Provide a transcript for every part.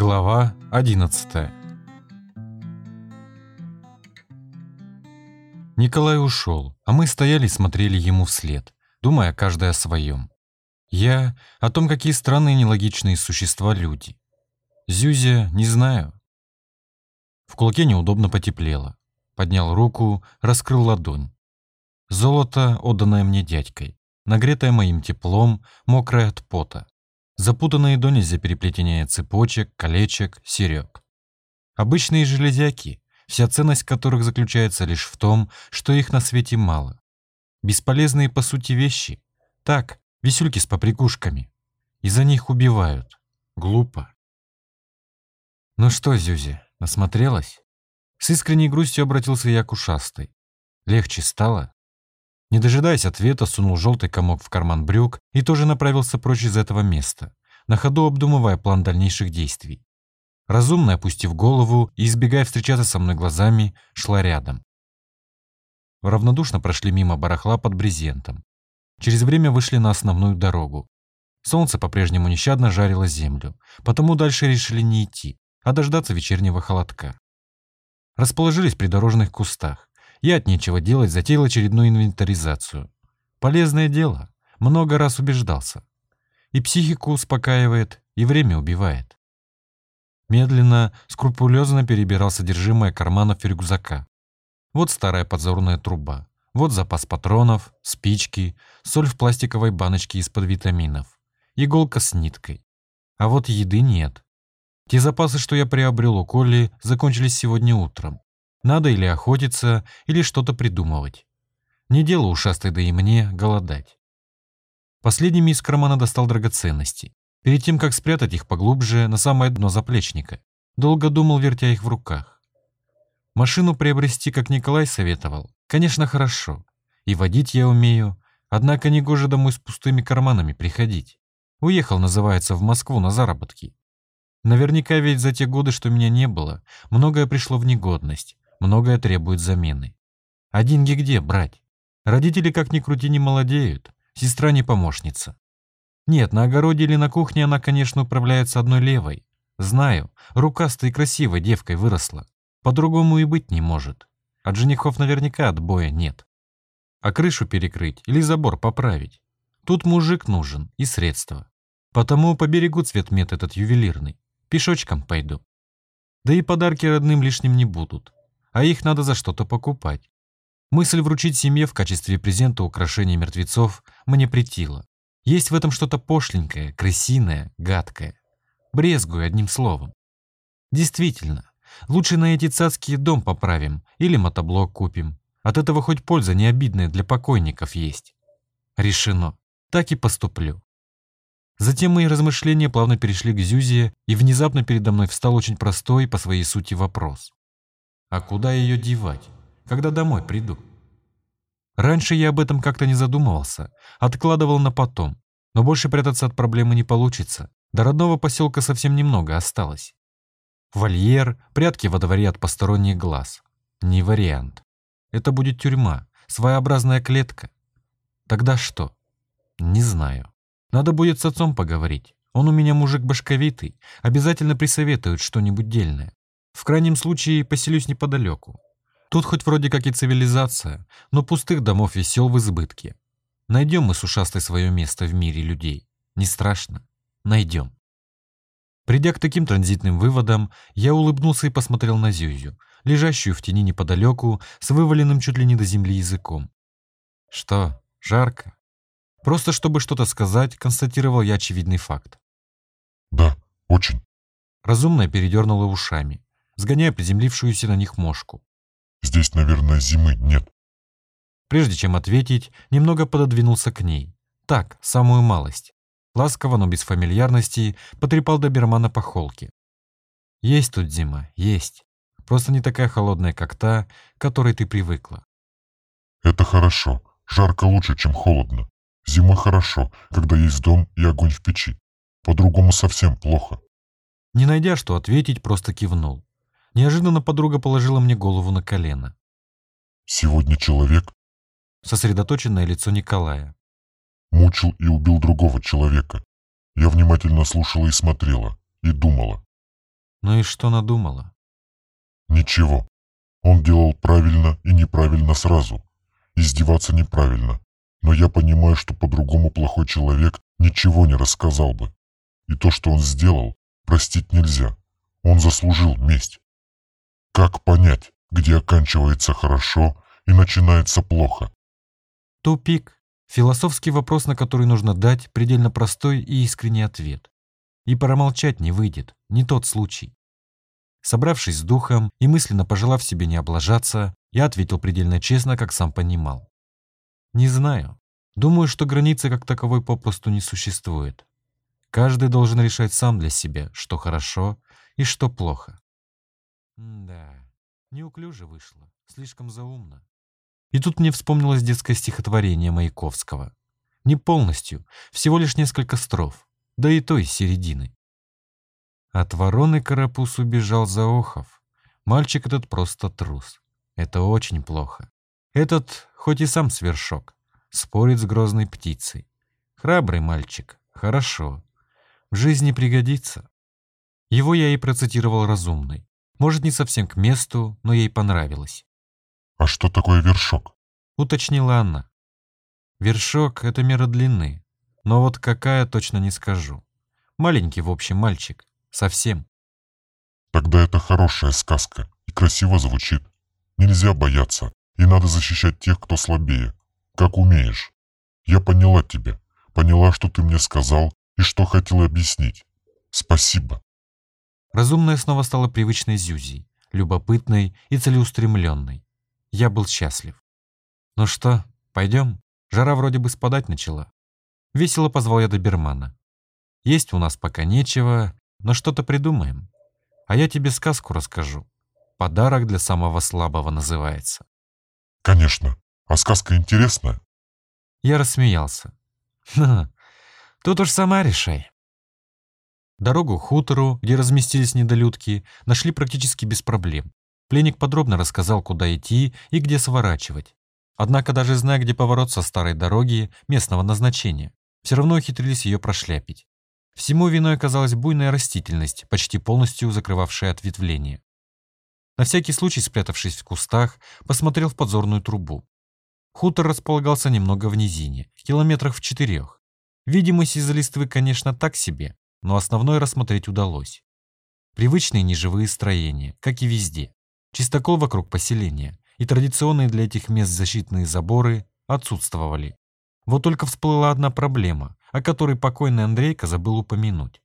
Глава 11 Николай ушел, а мы стояли и смотрели ему вслед, думая каждый о своем. Я о том, какие странные нелогичные существа люди. Зюзя не знаю. В кулаке неудобно потеплело. Поднял руку, раскрыл ладонь. Золото, отданное мне дядькой, нагретое моим теплом, мокрое от пота. Запутанные до нельзя переплетения цепочек, колечек, серег. Обычные железяки, вся ценность которых заключается лишь в том, что их на свете мало. Бесполезные по сути вещи. Так, висюльки с поприкушками. И за них убивают. Глупо. Ну что, Зюзи, насмотрелась? С искренней грустью обратился я к ушастой. Легче стало? Не дожидаясь ответа, сунул желтый комок в карман брюк и тоже направился прочь из этого места, на ходу обдумывая план дальнейших действий. Разумно опустив голову и избегая встречаться со мной глазами, шла рядом. Равнодушно прошли мимо барахла под брезентом. Через время вышли на основную дорогу. Солнце по-прежнему нещадно жарило землю, потому дальше решили не идти, а дождаться вечернего холодка. Расположились при дорожных кустах. Я от нечего делать затеял очередную инвентаризацию. Полезное дело, много раз убеждался. И психику успокаивает, и время убивает. Медленно, скрупулезно перебирал содержимое карманов рюкзака. Вот старая подзорная труба, вот запас патронов, спички, соль в пластиковой баночке из-под витаминов, иголка с ниткой. А вот еды нет. Те запасы, что я приобрел у Колли, закончились сегодня утром. Надо или охотиться, или что-то придумывать. Не дело ушастой, да и мне, голодать. Последними из кармана достал драгоценности. Перед тем, как спрятать их поглубже на самое дно заплечника, долго думал, вертя их в руках. Машину приобрести, как Николай советовал, конечно, хорошо. И водить я умею, однако не гоже домой с пустыми карманами приходить. Уехал, называется, в Москву на заработки. Наверняка ведь за те годы, что меня не было, многое пришло в негодность, многое требует замены. А деньги где брать? Родители, как ни крути, не молодеют, сестра не помощница. Нет, на огороде или на кухне она, конечно, управляется одной левой. Знаю, рукастой и красивой девкой выросла. По-другому и быть не может. От женихов наверняка отбоя нет. А крышу перекрыть или забор поправить? Тут мужик нужен и средства. Потому поберегу цветмет этот ювелирный. Пешочком пойду. Да и подарки родным лишним не будут. А их надо за что-то покупать. Мысль вручить семье в качестве презента украшения мертвецов мне притила. Есть в этом что-то пошленькое, крысиное, гадкое. Брезгую одним словом. Действительно, лучше на эти цацкие дом поправим или мотоблок купим. От этого хоть польза не обидная для покойников есть. Решено. Так и поступлю. Затем мои размышления плавно перешли к Зюзе, и внезапно передо мной встал очень простой по своей сути вопрос. А куда ее девать, когда домой приду? Раньше я об этом как-то не задумывался, откладывал на потом, но больше прятаться от проблемы не получится. До родного поселка совсем немного осталось. Вольер, прятки во дворе от посторонних глаз. Не вариант. Это будет тюрьма, своеобразная клетка. Тогда что? Не знаю. Надо будет с отцом поговорить. Он у меня мужик башковитый, обязательно присоветует что-нибудь дельное. В крайнем случае поселюсь неподалеку. Тут хоть вроде как и цивилизация, но пустых домов и сел в избытке. Найдем мы с ушастой свое место в мире людей. Не страшно. Найдем. Придя к таким транзитным выводам, я улыбнулся и посмотрел на Зюзю, лежащую в тени неподалеку, с вываленным чуть ли не до земли языком. Что, жарко? Просто чтобы что-то сказать, констатировал я очевидный факт. «Да, очень». Разумная передернула ушами, сгоняя приземлившуюся на них мошку. «Здесь, наверное, зимы нет». Прежде чем ответить, немного пододвинулся к ней. Так, самую малость. Ласково, но без фамильярности, потрепал добермана по холке. «Есть тут зима, есть. Просто не такая холодная, как та, к которой ты привыкла». «Это хорошо. Жарко лучше, чем холодно. Зимой хорошо, когда есть дом и огонь в печи. По-другому совсем плохо. Не найдя, что ответить, просто кивнул. Неожиданно подруга положила мне голову на колено. «Сегодня человек...» Сосредоточенное лицо Николая. «Мучил и убил другого человека. Я внимательно слушала и смотрела, и думала. Ну и что надумала? Ничего. Он делал правильно и неправильно сразу. Издеваться неправильно. Но я понимаю, что по-другому плохой человек ничего не рассказал бы. И то, что он сделал, простить нельзя. Он заслужил месть. Как понять, где оканчивается хорошо и начинается плохо? Тупик. Философский вопрос, на который нужно дать предельно простой и искренний ответ. И промолчать не выйдет, не тот случай. Собравшись с духом и мысленно пожелав себе не облажаться, я ответил предельно честно, как сам понимал. Не знаю. Думаю, что границы как таковой попросту не существует. Каждый должен решать сам для себя, что хорошо и что плохо. М да, неуклюже вышло, слишком заумно. И тут мне вспомнилось детское стихотворение Маяковского. Не полностью, всего лишь несколько строф, да и то из середины. От вороны карапуз убежал Заохов. Мальчик этот просто трус. Это очень плохо. Этот, хоть и сам свершок, спорит с грозной птицей. Храбрый мальчик, хорошо. В жизни пригодится. Его я и процитировал разумный. Может, не совсем к месту, но ей понравилось. «А что такое вершок?» — уточнила она. «Вершок — это мера длины, но вот какая точно не скажу. Маленький, в общем, мальчик. Совсем». «Тогда это хорошая сказка и красиво звучит. Нельзя бояться, и надо защищать тех, кто слабее. Как умеешь. Я поняла тебя, поняла, что ты мне сказал и что хотел объяснить. Спасибо». Разумная снова стала привычной Зюзей, любопытной и целеустремленной. Я был счастлив. «Ну что, пойдем? Жара вроде бы спадать начала». Весело позвал я добермана. «Есть у нас пока нечего, но что-то придумаем. А я тебе сказку расскажу. Подарок для самого слабого называется». «Конечно. А сказка интересная?» Я рассмеялся. «Ха, тут уж сама решай». Дорогу к хутору, где разместились недолюдки, нашли практически без проблем. Пленник подробно рассказал, куда идти и где сворачивать. Однако даже зная, где поворот со старой дороги местного назначения, все равно ухитрились ее прошляпить. Всему виной оказалась буйная растительность, почти полностью закрывавшая ответвление. На всякий случай, спрятавшись в кустах, посмотрел в подзорную трубу. Хутор располагался немного в низине, километрах в четырех. Видимость из-за листвы, конечно, так себе, но основное рассмотреть удалось. Привычные неживые строения, как и везде. Чистокол вокруг поселения и традиционные для этих мест защитные заборы отсутствовали. Вот только всплыла одна проблема, о которой покойный Андрейка забыл упомянуть.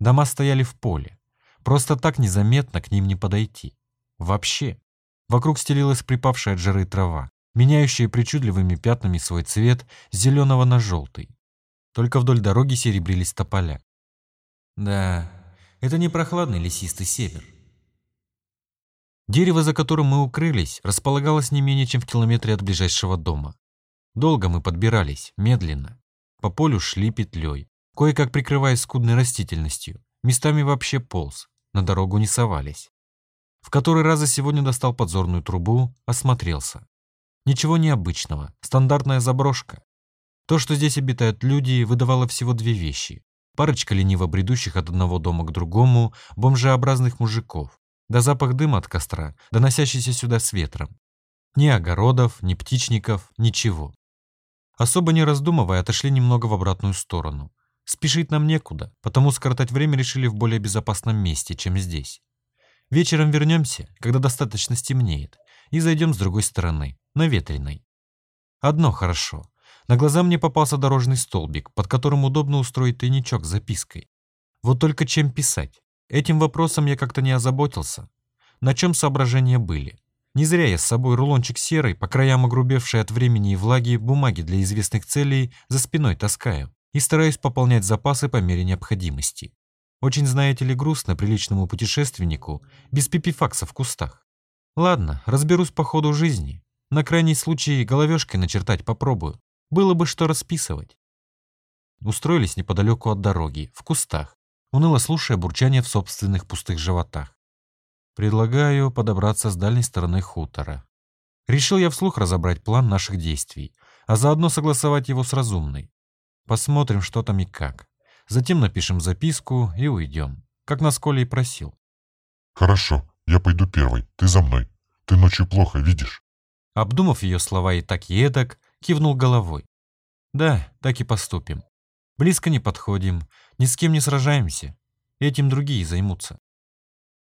Дома стояли в поле. Просто так незаметно к ним не подойти. Вообще. Вокруг стелилась припавшая от жары трава, меняющая причудливыми пятнами свой цвет с зеленого на желтый. Только вдоль дороги серебрились тополя. Да, это не прохладный лесистый север. Дерево, за которым мы укрылись, располагалось не менее чем в километре от ближайшего дома. Долго мы подбирались, медленно. По полю шли петлей, кое-как прикрываясь скудной растительностью. Местами вообще полз, на дорогу не совались. В который раз за сегодня достал подзорную трубу, осмотрелся. Ничего необычного, стандартная заброшка. То, что здесь обитают люди, выдавало всего две вещи. Парочка лениво бредущих от одного дома к другому бомжеобразных мужиков, да запах дыма от костра, доносящийся сюда с ветром. Ни огородов, ни птичников, ничего. Особо не раздумывая, отошли немного в обратную сторону. Спешить нам некуда, потому скоротать время решили в более безопасном месте, чем здесь. Вечером вернемся, когда достаточно стемнеет, и зайдем с другой стороны, на ветреной. Одно хорошо. На глаза мне попался дорожный столбик, под которым удобно устроить тайничок с запиской. Вот только чем писать? Этим вопросом я как-то не озаботился. На чем соображения были? Не зря я с собой рулончик серой, по краям огрубевшей от времени и влаги, бумаги для известных целей за спиной таскаю и стараюсь пополнять запасы по мере необходимости. Очень, знаете ли, грустно приличному путешественнику без пипифакса в кустах. Ладно, разберусь по ходу жизни. На крайний случай головешкой начертать попробую. Было бы что расписывать. Устроились неподалеку от дороги, в кустах, уныло слушая бурчание в собственных пустых животах. Предлагаю подобраться с дальней стороны хутора. Решил я вслух разобрать план наших действий, а заодно согласовать его с разумной. Посмотрим, что там и как. Затем напишем записку и уйдем, как нас Коля и просил. Хорошо, я пойду первой, ты за мной. Ты ночью плохо видишь. Обдумав ее слова и так и эдак, кивнул головой. Да, так и поступим. Близко не подходим, ни с кем не сражаемся. Этим другие займутся.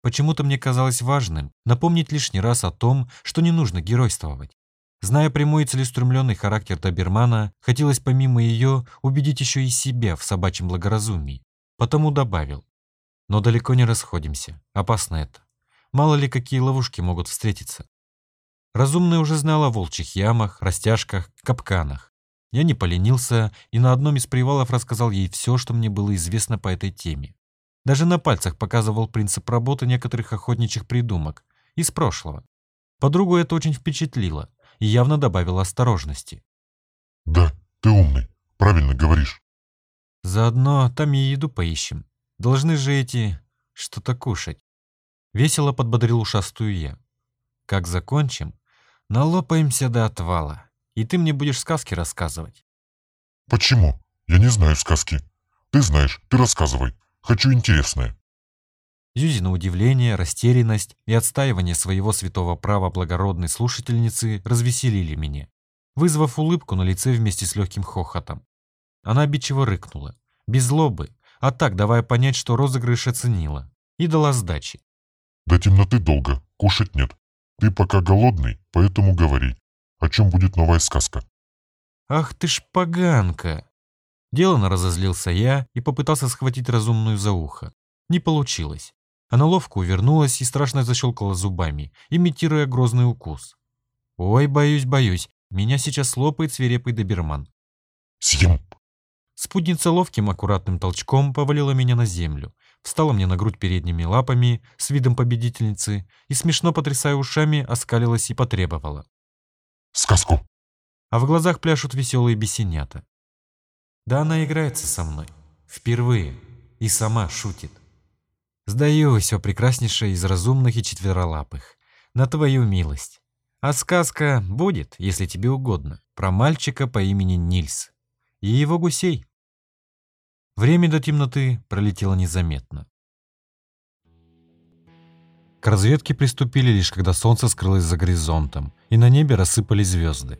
Почему-то мне казалось важным напомнить лишний раз о том, что не нужно геройствовать. Зная прямой и целеустремленный характер Добермана, хотелось помимо ее убедить еще и себя в собачьем благоразумии. Потому добавил. Но далеко не расходимся. Опасно это. Мало ли какие ловушки могут встретиться. Разумная уже знала о волчьих ямах, растяжках, капканах. Я не поленился и на одном из привалов рассказал ей все, что мне было известно по этой теме. Даже на пальцах показывал принцип работы некоторых охотничьих придумок из прошлого. Подругу это очень впечатлило и явно добавило осторожности. Да, ты умный, правильно говоришь. Заодно там и еду поищем. Должны же эти что-то кушать. Весело подбодрил ушастую я. Как закончим, налопаемся до отвала, и ты мне будешь сказки рассказывать. Почему? Я не знаю сказки. Ты знаешь, ты рассказывай. Хочу интересное. Зюзина удивление, растерянность и отстаивание своего святого права благородной слушательницы развеселили меня, вызвав улыбку на лице вместе с легким хохотом. Она обидчиво рыкнула, без злобы, а так давая понять, что розыгрыш оценила, и дала сдачи. До темноты долго, кушать нет. Ты пока голодный, поэтому говори. О чем будет новая сказка? Ах ты ж поганка! Делано разозлился я и попытался схватить разумную за ухо. Не получилось. Она ловко увернулась и страшно защелкала зубами, имитируя грозный укус. «Ой, боюсь, боюсь, меня сейчас лопает свирепый доберман». «Съем!» Спутница ловким аккуратным толчком повалила меня на землю, встала мне на грудь передними лапами с видом победительницы и, смешно потрясая ушами, оскалилась и потребовала. «Сказку!» А в глазах пляшут веселые бесенята. Да она играется со мной. Впервые. И сама шутит. Сдаюсь, о прекраснейшая из разумных и четверолапых. На твою милость. А сказка будет, если тебе угодно, про мальчика по имени Нильс и его гусей. Время до темноты пролетело незаметно. К разведке приступили лишь когда солнце скрылось за горизонтом, и на небе рассыпались звезды.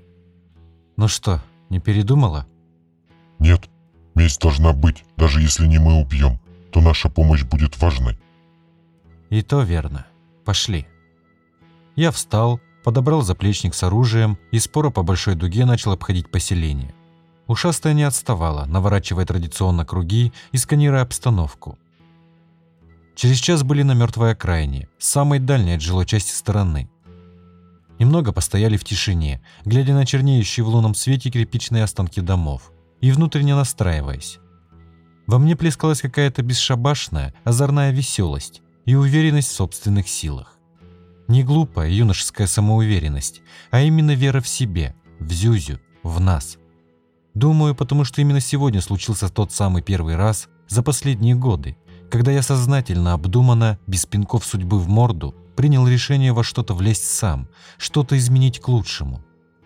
Ну что, не передумала? Нет, месть должна быть, даже если не мы убьем, то наша помощь будет важной. И то верно. Пошли. Я встал, подобрал заплечник с оружием и споро по большой дуге начал обходить поселение. Ушастая не отставала, наворачивая традиционно круги и сканируя обстановку. Через час были на мертвой окраине, самой дальней от жилой части стороны. Немного постояли в тишине, глядя на чернеющие в лунном свете кирпичные останки домов и внутренне настраиваясь. Во мне плескалась какая-то бесшабашная, озорная веселость и уверенность в собственных силах. Не глупая юношеская самоуверенность, а именно вера в себе, в Зюзю, в нас. Думаю, потому что именно сегодня случился тот самый первый раз за последние годы, когда я сознательно, обдуманно, без пинков судьбы в морду, принял решение во что-то влезть сам, что-то изменить к лучшему.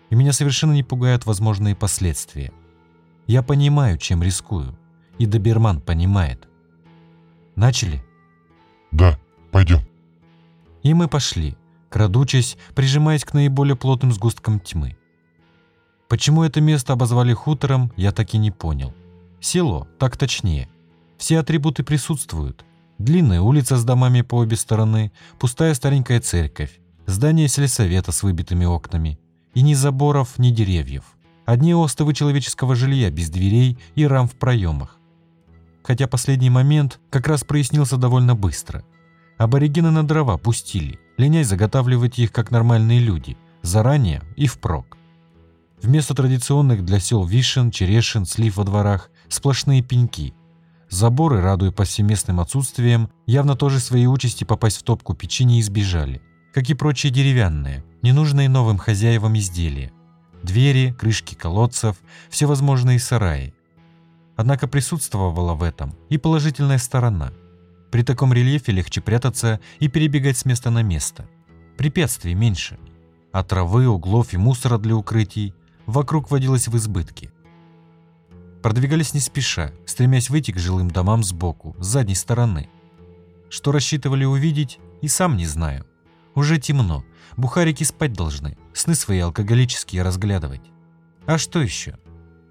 И меня совершенно не пугают возможные последствия. Я понимаю, чем рискую. И Доберман понимает. Начали? Да, пойдем. И мы пошли, крадучись, прижимаясь к наиболее плотным сгусткам тьмы. Почему это место обозвали хутором, я так и не понял. Село, так точнее. Все атрибуты присутствуют. Длинная улица с домами по обе стороны, пустая старенькая церковь, здание сельсовета с выбитыми окнами. И ни заборов, ни деревьев. Одни остовы человеческого жилья без дверей и рам в проемах. Хотя последний момент как раз прояснился довольно быстро. Аборигены на дрова пустили, ленясь заготавливать их как нормальные люди, заранее и впрок. Вместо традиционных для сел вишен, черешин, слив во дворах – сплошные пеньки. Заборы, радуя повсеместным отсутствием, явно тоже своей участи попасть в топку печи не избежали. Как и прочие деревянные, ненужные новым хозяевам изделия – Двери, крышки колодцев, всевозможные сараи. Однако присутствовала в этом и положительная сторона. При таком рельефе легче прятаться и перебегать с места на место. Препятствий меньше. А травы, углов и мусора для укрытий вокруг водилось в избытке. Продвигались не спеша, стремясь выйти к жилым домам сбоку, с задней стороны. Что рассчитывали увидеть, И сам не знаю. Уже темно. Бухарики спать должны, сны свои алкоголические разглядывать. А что еще?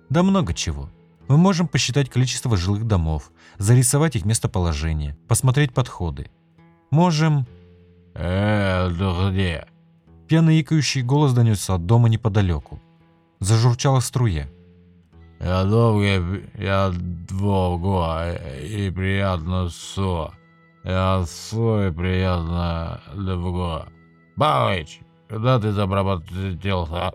Да много чего. Мы можем посчитать количество жилых домов, зарисовать их местоположение, посмотреть подходы. Можем... «Э, где?» Пьяный икающий голос донесся от дома неподалеку. Зажурчала струя. «Я долго, я долго и приятно со. Я со и приятно долго. Бабыч, когда ты забработался?»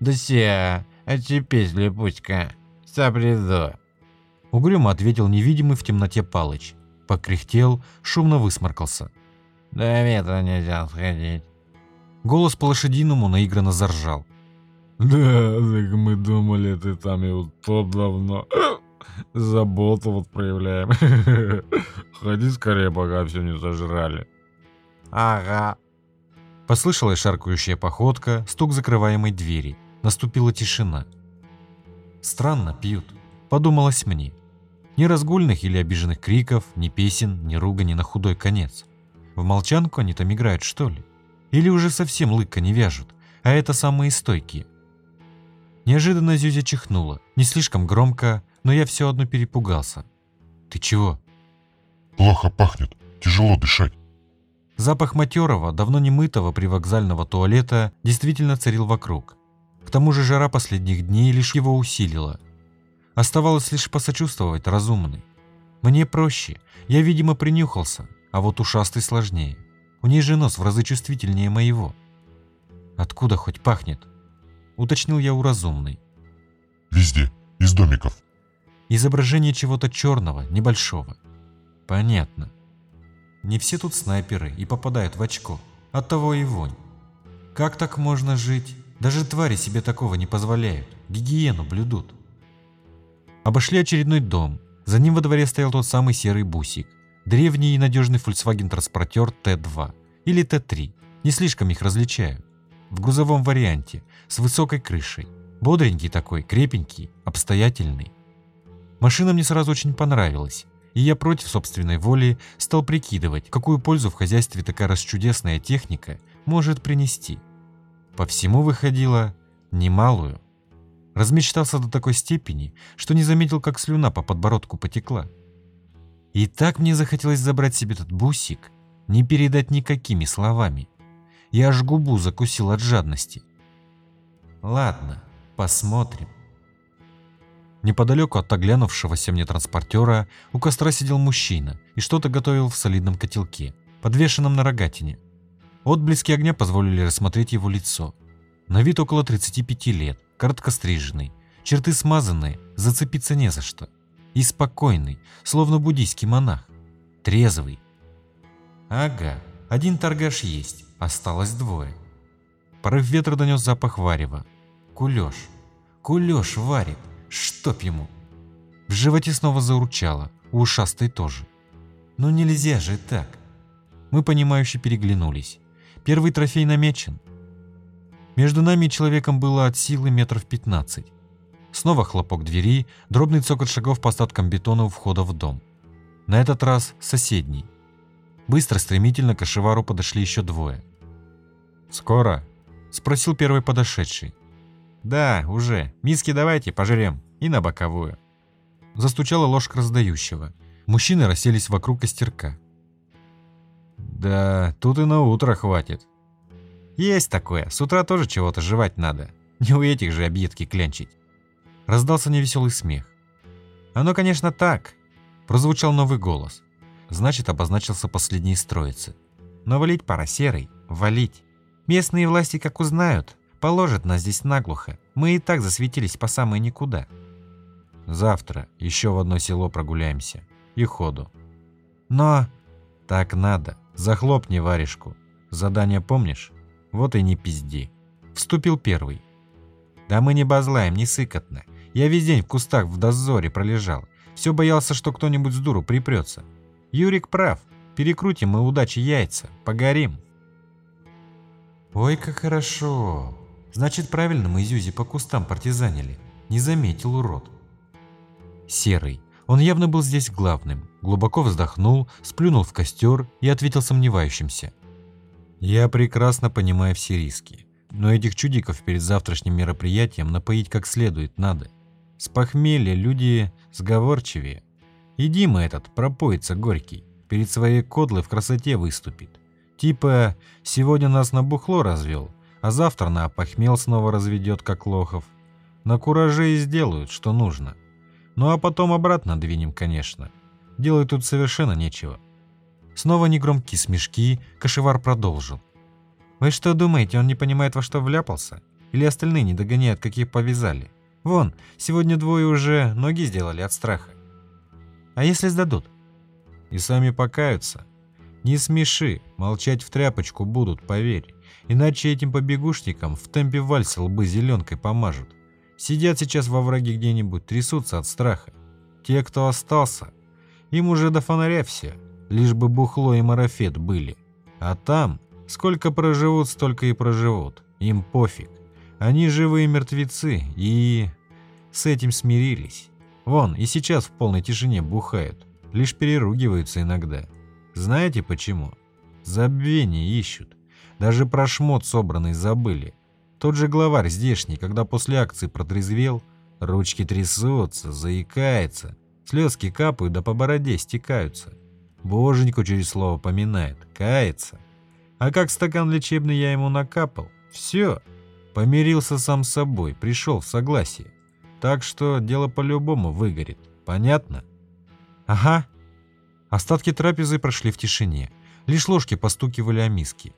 «Да ся, отчепись, липучка, соприду». Угрюмо ответил невидимый в темноте Палыч. Покряхтел, шумно высморкался. «До ветра нельзя сходить». Голос по-лошадиному наигранно заржал. Да, так мы думали, ты там и вот то давно. Заботу вот проявляем. Ходи скорее, пока все не сожрали. Ага. Послышалась шаркающая походка, стук закрываемой двери. Наступила тишина. Странно пьют, подумалось мне. Ни разгульных или обиженных криков, ни песен, ни ругани на худой конец. В молчанку они там играют, что ли? Или уже совсем лыка не вяжут, а это самые стойкие. Неожиданно Зюзя чихнула, не слишком громко, но я все одно перепугался. «Ты чего?» Плохо пахнет, тяжело дышать. Запах матерого, давно не мытого привокзального туалета действительно царил вокруг. К тому же жара последних дней лишь его усилила. Оставалось лишь посочувствовать разумный. Мне проще, я, видимо, принюхался, а вот ушастый сложнее. У ней же нос в разы чувствительнее моего. Откуда хоть пахнет? Уточнил я у разумной. Везде, из домиков. Изображение чего-то черного, небольшого. Понятно. Не все тут снайперы и попадают в очко. Оттого и вонь. Как так можно жить? Даже твари себе такого не позволяют. Гигиену блюдут. Обошли очередной дом. За ним во дворе стоял тот самый серый бусик. Древний и надежный Volkswagen транспортер Т2 или Т3. Не слишком их различаю. В грузовом варианте, с высокой крышей. Бодренький такой, крепенький, обстоятельный. Машина мне сразу очень понравилась, и я против собственной воли стал прикидывать, какую пользу в хозяйстве такая расчудесная техника может принести. По всему выходило немалую. Размечтался до такой степени, что не заметил, как слюна по подбородку потекла. И так мне захотелось забрать себе этот бусик, не передать никакими словами. Я аж губу закусил от жадности. Ладно, посмотрим. Неподалеку от оглянувшегося мне транспортера у костра сидел мужчина и что-то готовил в солидном котелке, подвешенном на рогатине. Отблески огня позволили рассмотреть его лицо. На вид около 35 лет, короткостриженный, черты смазанные, зацепиться не за что. И спокойный, словно буддийский монах. Трезвый. Ага, один торгаш есть, осталось двое. Порыв ветра донес запах варева. Кулеш. Кулеш варит. Чтоб ему. В животе снова заурчало, у ушастой тоже. Ну нельзя же так. Мы понимающе переглянулись. Первый трофей намечен. Между нами и человеком было от силы метров 15. Снова хлопок двери, дробный цокот шагов по остаткам бетона у входа в дом. На этот раз соседний. Быстро, стремительно к Ашевару подошли еще двое. «Скоро?» – спросил первый подошедший. «Да, уже. Миски давайте, пожрем. И на боковую». Застучала ложка раздающего. Мужчины расселись вокруг костерка. «Да, тут и на утро хватит». «Есть такое. С утра тоже чего-то жевать надо. Не у этих же объедки клянчить». Раздался невеселый смех. «Оно, конечно, так», – прозвучал новый голос. Значит, обозначился последний строицы. «Но валить пора серый. Валить. Местные власти, как узнают, положат нас здесь наглухо. Мы и так засветились по самое никуда». «Завтра еще в одно село прогуляемся. И ходу». «Но...» «Так надо. Захлопни варежку. Задание помнишь? Вот и не пизди». Вступил первый. «Да мы не базлаем, не сыкотно. Я весь день в кустах в дозоре пролежал. Все боялся, что кто-нибудь с дуру припрется. Юрик прав. Перекрутим мы удачи яйца. Погорим. Ой, как хорошо. Значит, правильно мы Зюзи по кустам партизанили. Не заметил урод. Серый. Он явно был здесь главным, глубоко вздохнул, сплюнул в костер и ответил сомневающимся. «Я прекрасно понимаю все риски, но этих чудиков перед завтрашним мероприятием напоить как следует надо. С похмелья люди сговорчивее. И Дима этот пропоится горький, перед своей кодлой в красоте выступит. Типа, сегодня нас на бухло развел, а завтра на опохмел снова разведет, как лохов. На кураже и сделают, что нужно. Ну а потом обратно двинем, конечно. Делать тут совершенно нечего. Снова негромкие смешки, Кашевар продолжил. «Вы что думаете, он не понимает, во что вляпался? Или остальные не догоняют, каких повязали? Вон, сегодня двое уже ноги сделали от страха. А если сдадут? И сами покаются. Не смеши, молчать в тряпочку будут, поверь. Иначе этим побегушникам в темпе вальса лбы зеленкой помажут. Сидят сейчас во враге где-нибудь, трясутся от страха. Те, кто остался, им уже до фонаря все, лишь бы бухло и марафет были. А там, сколько проживут, столько и проживут. Им пофиг. Они живые мертвецы и... с этим смирились. Вон, и сейчас в полной тишине бухают. Лишь переругиваются иногда. Знаете почему? Забвение ищут. Даже про шмот собранный забыли. Тот же главарь здешний, когда после акции протрезвел, ручки трясутся, заикается, слезки капают, да по бороде стекаются. Боженьку через слово поминает, кается. А как стакан лечебный я ему накапал, все, помирился сам с собой, пришел в согласие. Так что дело по-любому выгорит, понятно? Ага. Остатки трапезы прошли в тишине. Лишь ложки постукивали о миски.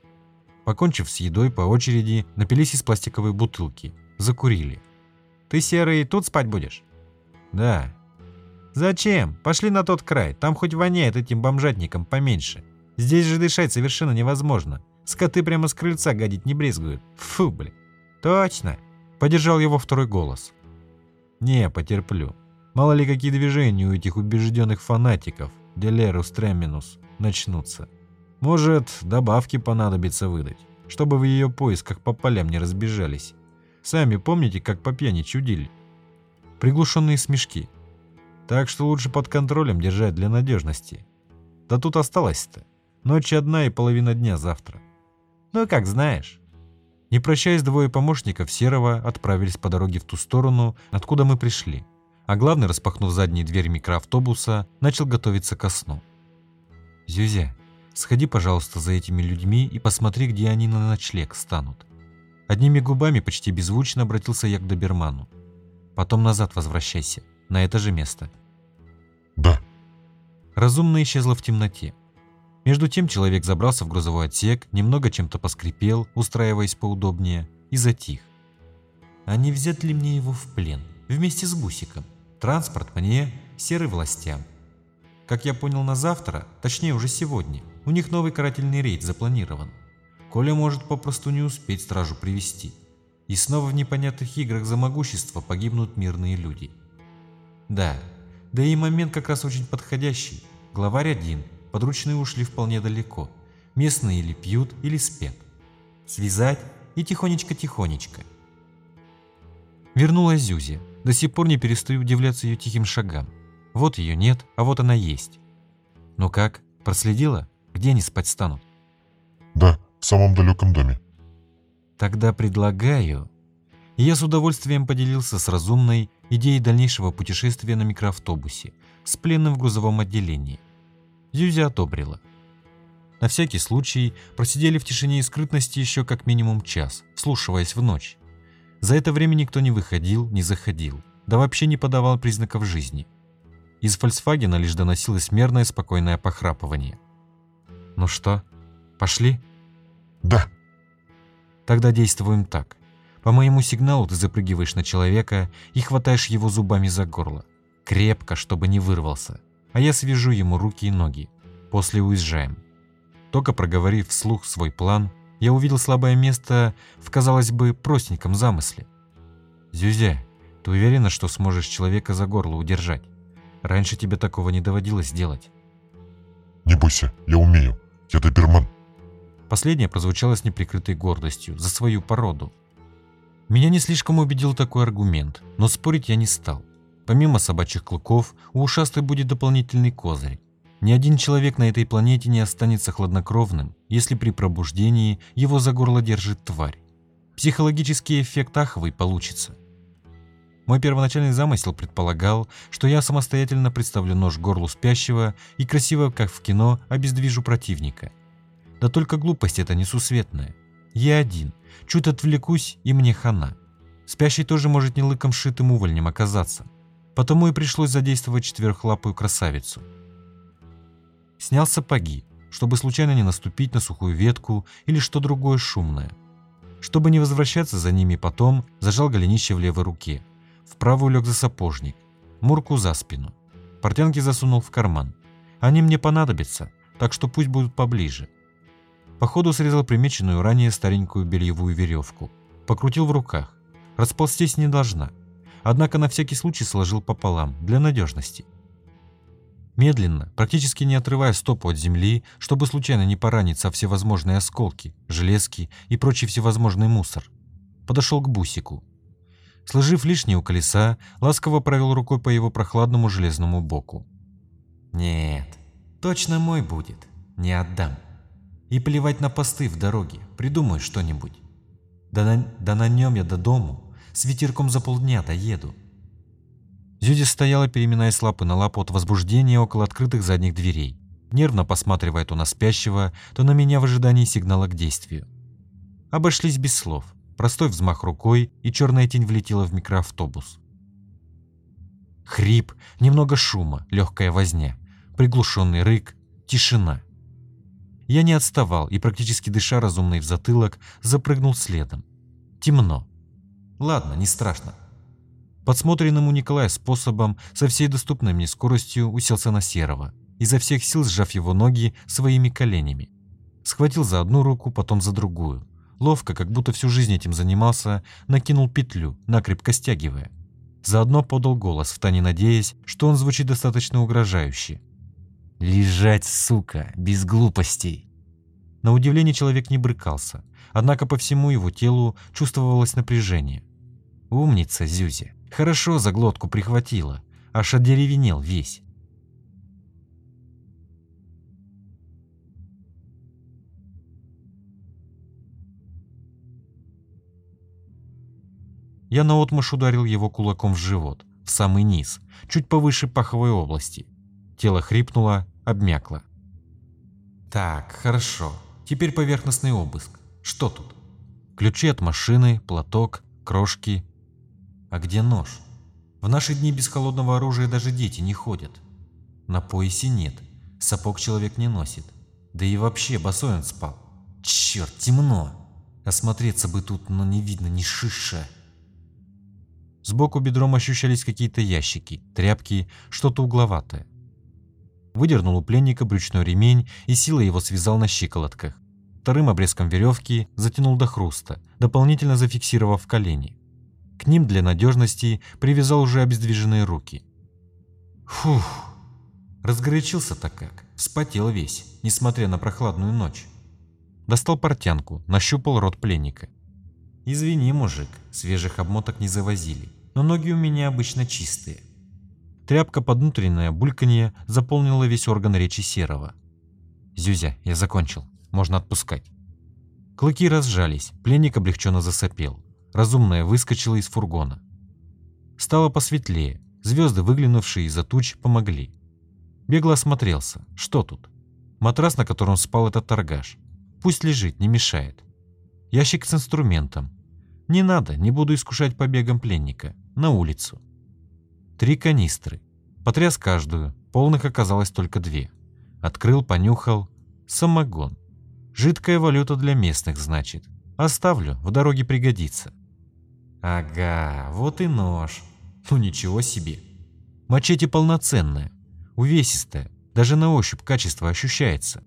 Покончив с едой по очереди, напились из пластиковой бутылки. Закурили. «Ты, Серый, тут спать будешь?» «Да». «Зачем? Пошли на тот край, там хоть воняет этим бомжатником поменьше. Здесь же дышать совершенно невозможно. Скоты прямо с крыльца гадить не брезгуют. Фу, блин». «Точно!» — поддержал его второй голос. «Не, потерплю. Мало ли какие движения у этих убежденных фанатиков, Делерус Треминус, начнутся. Может, добавки понадобится выдать, чтобы в ее поисках по полям не разбежались. Сами помните, как по пьяни чудили? Приглушенные смешки. Так что лучше под контролем держать для надежности. Да тут осталось-то. Ночь одна и половина дня завтра. Ну, как знаешь. Не прощаясь, двое помощников Серого отправились по дороге в ту сторону, откуда мы пришли. А главный, распахнув задние двери микроавтобуса, начал готовиться ко сну. «Зюзя, Сходи, пожалуйста, за этими людьми и посмотри, где они на ночлег станут. Одними губами почти беззвучно обратился я к доберману. Потом назад возвращайся, на это же место. Да. Разумно исчезла в темноте. Между тем человек забрался в грузовой отсек, немного чем-то поскрипел, устраиваясь поудобнее, и затих. А не взять ли мне его в плен, вместе с Гусиком? Транспорт мне, серый властям. Как я понял, на завтра, точнее уже сегодня – у них новый карательный рейд запланирован. Коля может попросту не успеть стражу привести. И снова в непонятных играх за могущество погибнут мирные люди. Да, да и момент как раз очень подходящий. Главарь один, подручные ушли вполне далеко. Местные или пьют, или спят. Связать и тихонечко-тихонечко. Вернулась Зюзя. До сих пор не перестаю удивляться ее тихим шагам. Вот ее нет, а вот она есть. Ну как, проследила? Где они спать станут? Да, в самом далеком доме. Тогда предлагаю... я с удовольствием поделился с разумной идеей дальнейшего путешествия на микроавтобусе с пленным в грузовом отделении. Зюзя одобрила. На всякий случай просидели в тишине и скрытности еще как минимум час, вслушиваясь в ночь. За это время никто не выходил, не заходил, да вообще не подавал признаков жизни. Из «Фольксвагена» лишь доносилось мерное спокойное похрапывание. Ну что, пошли? Да. Тогда действуем так. По моему сигналу ты запрыгиваешь на человека и хватаешь его зубами за горло. Крепко, чтобы не вырвался. А я свяжу ему руки и ноги. После уезжаем. Только проговорив вслух свой план, я увидел слабое место в, казалось бы, простеньком замысле. «Зюзя, ты уверена, что сможешь человека за горло удержать? Раньше тебе такого не доводилось делать». «Не бойся, я умею. Я доберман. Последнее прозвучало с неприкрытой гордостью за свою породу. Меня не слишком убедил такой аргумент, но спорить я не стал. Помимо собачьих клыков, у ушастой будет дополнительный козырь. Ни один человек на этой планете не останется хладнокровным, если при пробуждении его за горло держит тварь. Психологический эффект аховый получится. Мой первоначальный замысел предполагал, что я самостоятельно представлю нож горлу спящего и красиво, как в кино, обездвижу противника. Да только глупость это несусветная. Я один, чуть отвлекусь и мне хана. Спящий тоже может не лыком шитым увольнем оказаться. Потому и пришлось задействовать четверохлапую красавицу. Снял сапоги, чтобы случайно не наступить на сухую ветку или что другое шумное. Чтобы не возвращаться за ними потом, зажал голенище в левой руке. В правую лег за сапожник, мурку за спину. Портянки засунул в карман. Они мне понадобятся, так что пусть будут поближе. По ходу срезал примеченную ранее старенькую бельевую веревку. Покрутил в руках. Расползтись не должна однако на всякий случай сложил пополам, для надежности. Медленно, практически не отрывая стопу от земли, чтобы случайно не пораниться всевозможные осколки, железки и прочий всевозможный мусор, подошел к бусику. Сложив лишнее у колеса, ласково провел рукой по его прохладному железному боку. «Нет, точно мой будет, не отдам. И плевать на посты в дороге, придумай что-нибудь. Да на, да на нем я до дому, с ветерком за полдня доеду. Зюзи стояла, переминая с лапы на лапу от возбуждения около открытых задних дверей, нервно посматривая то на спящего, то на меня в ожидании сигнала к действию. Обошлись без слов. Простой взмах рукой, и черная тень влетела в микроавтобус. Хрип, немного шума, легкая возня, приглушенный рык, тишина. Я не отставал и, практически дыша разумный в затылок, запрыгнул следом. Темно. Ладно, не страшно. Подсмотренным у Николая способом, со всей доступной мне скоростью уселся на Серого, изо всех сил сжав его ноги своими коленями. Схватил за одну руку, потом за другую. Ловко, как будто всю жизнь этим занимался, накинул петлю, накрепко стягивая. Заодно подал голос, втайне надеясь, что он звучит достаточно угрожающе. «Лежать, сука, без глупостей!» На удивление человек не брыкался, однако по всему его телу чувствовалось напряжение. Умница, Зюзя. Хорошо за глотку прихватила, аж одеревенел весь. Я наотмашь ударил его кулаком в живот, в самый низ, чуть повыше паховой области. Тело хрипнуло, обмякло. Так, хорошо. Теперь поверхностный обыск. Что тут? Ключи от машины, платок, крошки. А где нож? В наши дни без холодного оружия даже дети не ходят. На поясе нет, сапог человек не носит. Да и вообще босой он спал. Черт, темно. Осмотреться бы тут, но не видно ни шиша. Сбоку бедром ощущались какие-то ящики, тряпки, что-то угловатое. Выдернул у пленника брючной ремень и силой его связал на щиколотках вторым обрезком веревки затянул до хруста, дополнительно зафиксировав колени. К ним для надежности привязал уже обездвиженные руки. Фух, разгорячился так как, вспотел весь, несмотря на прохладную ночь. Достал портянку, нащупал рот пленника. «Извини, мужик, свежих обмоток не завозили, но ноги у меня обычно чистые». Тряпка под внутреннее бульканье заполнила весь орган речи Серого. «Зюзя, я закончил. Можно отпускать. Клыки разжались, пленник облегченно засопел. Разумная выскочила из фургона. Стало посветлее, звезды, выглянувшие из-за туч, помогли. Бегло осмотрелся. Что тут? Матрас, на котором спал этот торгаш. Пусть лежит, не мешает. Ящик с инструментом. Не надо, не буду искушать побегом пленника. На улицу. Три канистры. Потряс каждую, полных оказалось только две. Открыл, понюхал. Самогон. Жидкая валюта для местных, значит. Оставлю, в дороге пригодится. Ага, вот и нож. Ну ничего себе. Мачете полноценная, увесистая, даже на ощупь качество ощущается.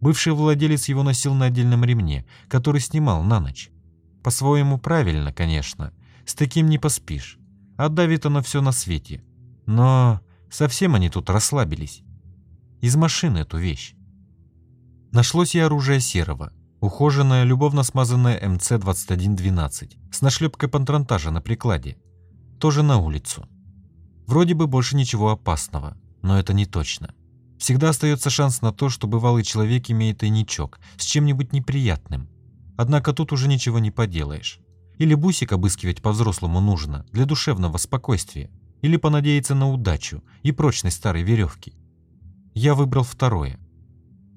Бывший владелец его носил на отдельном ремне, который снимал на ночь. По-своему правильно, конечно. С таким не поспишь. Отдавит оно все на свете. Но совсем они тут расслабились. Из машины эту вещь. Нашлось и оружие Серого. Ухоженное, любовно смазанное МЦ-2112 с нашлепкой патронтажа на прикладе. Тоже на улицу. Вроде бы больше ничего опасного, но это не точно. Всегда остается шанс на то, что бывалый человек имеет тайничок с чем-нибудь неприятным. Однако тут уже ничего не поделаешь. Или бусик обыскивать по-взрослому нужно, для душевного спокойствия, или понадеяться на удачу и прочность старой веревки. Я выбрал второе.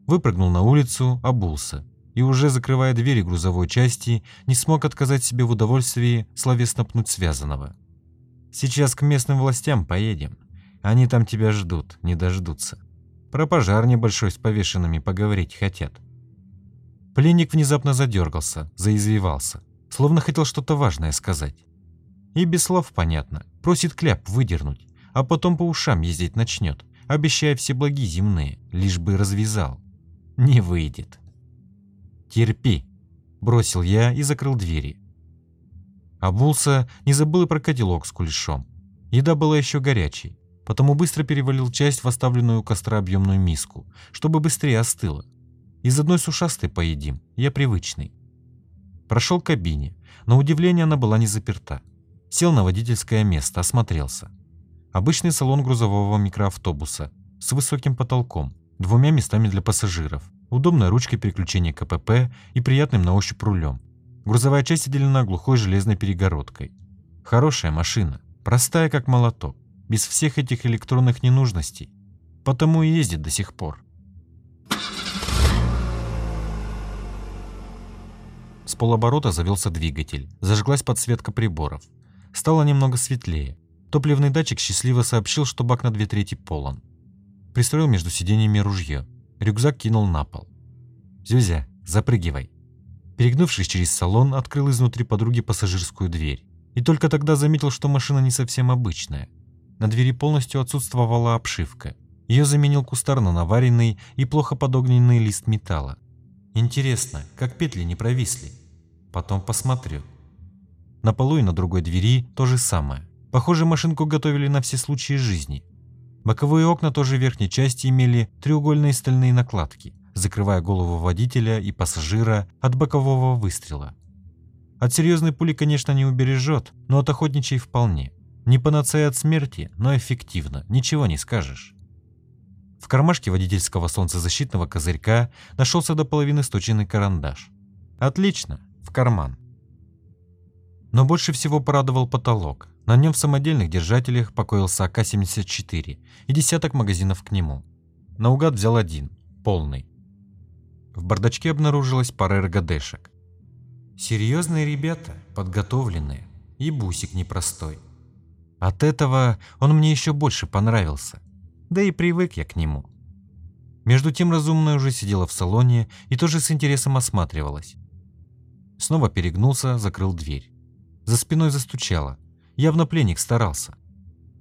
Выпрыгнул на улицу, обулся, и уже закрывая двери грузовой части, не смог отказать себе в удовольствии словесно пнуть связанного. «Сейчас к местным властям поедем. Они там тебя ждут, не дождутся. Про пожар небольшой с повешенными поговорить хотят». Пленник внезапно задергался, заизвивался, словно хотел что-то важное сказать. И без слов понятно, просит кляп выдернуть, а потом по ушам ездить начнет, обещая все благи земные, лишь бы развязал. Не выйдет. «Терпи», – бросил я и закрыл двери. Обулся, не забыл и про котелок с кулешом. Еда была еще горячей, потому быстро перевалил часть в оставленную у костра объемную миску, чтобы быстрее остыла. Из одной сушастой поедим, я привычный. Прошел к кабине, на удивление она была не заперта. Сел на водительское место, осмотрелся. Обычный салон грузового микроавтобуса с высоким потолком, двумя местами для пассажиров, удобной ручкой переключения КПП и приятным на ощупь рулем. Грузовая часть отделена глухой железной перегородкой. Хорошая машина, простая как молоток, без всех этих электронных ненужностей. Потому и ездит до сих пор. С полоборота завелся двигатель, зажглась подсветка приборов. Стало немного светлее. Топливный датчик счастливо сообщил, что бак на две трети полон. Пристроил между сиденьями ружье. Рюкзак кинул на пол. «Зюзя, запрыгивай». Перегнувшись через салон, открыл изнутри подруги пассажирскую дверь. И только тогда заметил, что машина не совсем обычная. На двери полностью отсутствовала обшивка. Ее заменил кустарно наваренный и плохо подогненный лист металла. Интересно, как петли не провисли? Потом посмотрю. На полу и на другой двери то же самое. Похоже, машинку готовили на все случаи жизни. Боковые окна тоже в верхней части имели треугольные стальные накладки, закрывая голову водителя и пассажира от бокового выстрела. От серьезной пули, конечно, не убережет, но от охотничьей вполне. Не панацея от смерти, но эффективно, ничего не скажешь. В кармашке водительского солнцезащитного козырька нашелся до половины сточенный карандаш. Отлично, в карман. Но больше всего порадовал потолок. На нем в самодельных держателях покоился АК-74 и десяток магазинов к нему. Наугад взял один, полный. В бардачке обнаружилась пара РГДшек. Серьезные ребята, подготовленные, и бусик непростой. От этого он мне еще больше понравился, да и привык я к нему. Между тем разумная уже сидела в салоне и тоже с интересом осматривалась. Снова перегнулся, закрыл дверь. За спиной застучало. Явно пленник старался.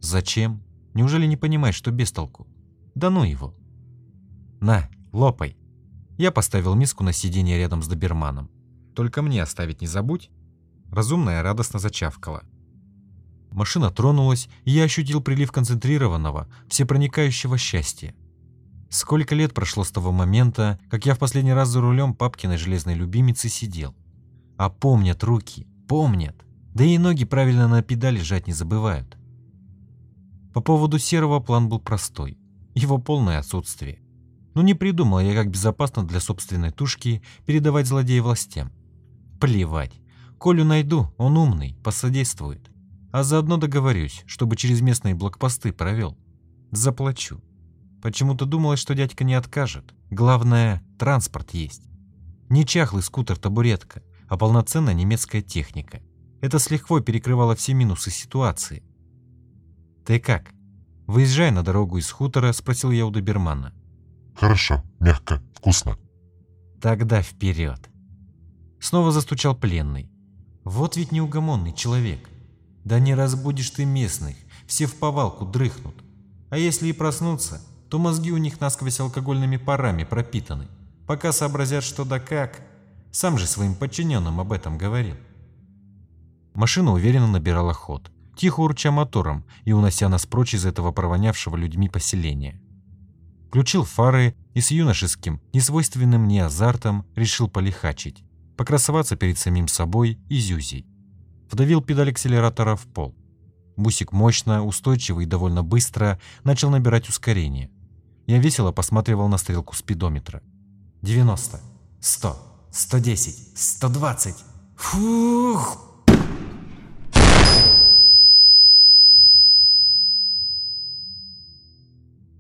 Зачем? Неужели не понимает, что без толку? Да ну его. На, лопай. Я поставил миску на сиденье рядом с доберманом. Только мне оставить не забудь. Разумная радостно зачавкала. Машина тронулась, и я ощутил прилив концентрированного, всепроникающего счастья. Сколько лет прошло с того момента, как я в последний раз за рулем папкиной железной любимицы сидел. А помнят руки, помнят. Да и ноги правильно на педали жать не забывают. По поводу серого план был простой. Его полное отсутствие. Но не придумал я, как безопасно для собственной тушки передавать злодея властям. Плевать. Колю найду, он умный, посодействует. А заодно договорюсь, чтобы через местные блокпосты провел. Заплачу. Почему-то думалось, что дядька не откажет. Главное, транспорт есть. Не чахлый скутер-табуретка, а полноценная немецкая техника. Это с лихвой перекрывало все минусы ситуации. «Ты как?» Выезжая на дорогу из хутора, спросил я у добермана. Хорошо, мягко, вкусно. Тогда вперед. Снова застучал пленный. Вот ведь неугомонный человек. Да не разбудишь ты местных, все в повалку дрыхнут. А если и проснутся, то мозги у них насквозь алкогольными парами пропитаны. Пока сообразят что да как, сам же своим подчиненным об этом говорил. Машина уверенно набирала ход, тихо урча мотором и унося нас прочь из этого провонявшего людьми поселения. Включил фары и с юношеским, несвойственным мне азартом решил полихачить, покрасоваться перед самим собой и Зюзей. Вдавил педаль акселератора в пол. Бусик мощно, устойчиво и довольно быстро начал набирать ускорение. Я весело посматривал на стрелку спидометра. 90, 100, 110, 120. Фух!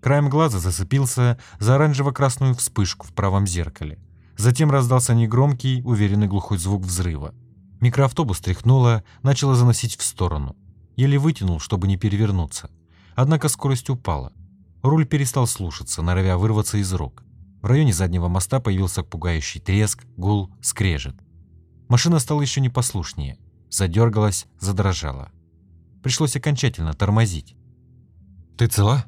Краем глаза зацепился за оранжево-красную вспышку в правом зеркале. Затем раздался негромкий, уверенный глухой звук взрыва. Микроавтобус тряхнуло, начало заносить в сторону. Еле вытянул, чтобы не перевернуться. Однако скорость упала. Руль перестал слушаться, норовя вырваться из рук. В районе заднего моста появился пугающий треск, гул, скрежет. Машина стала еще непослушнее. Задергалась, задрожала. Пришлось окончательно тормозить. «Ты цела?»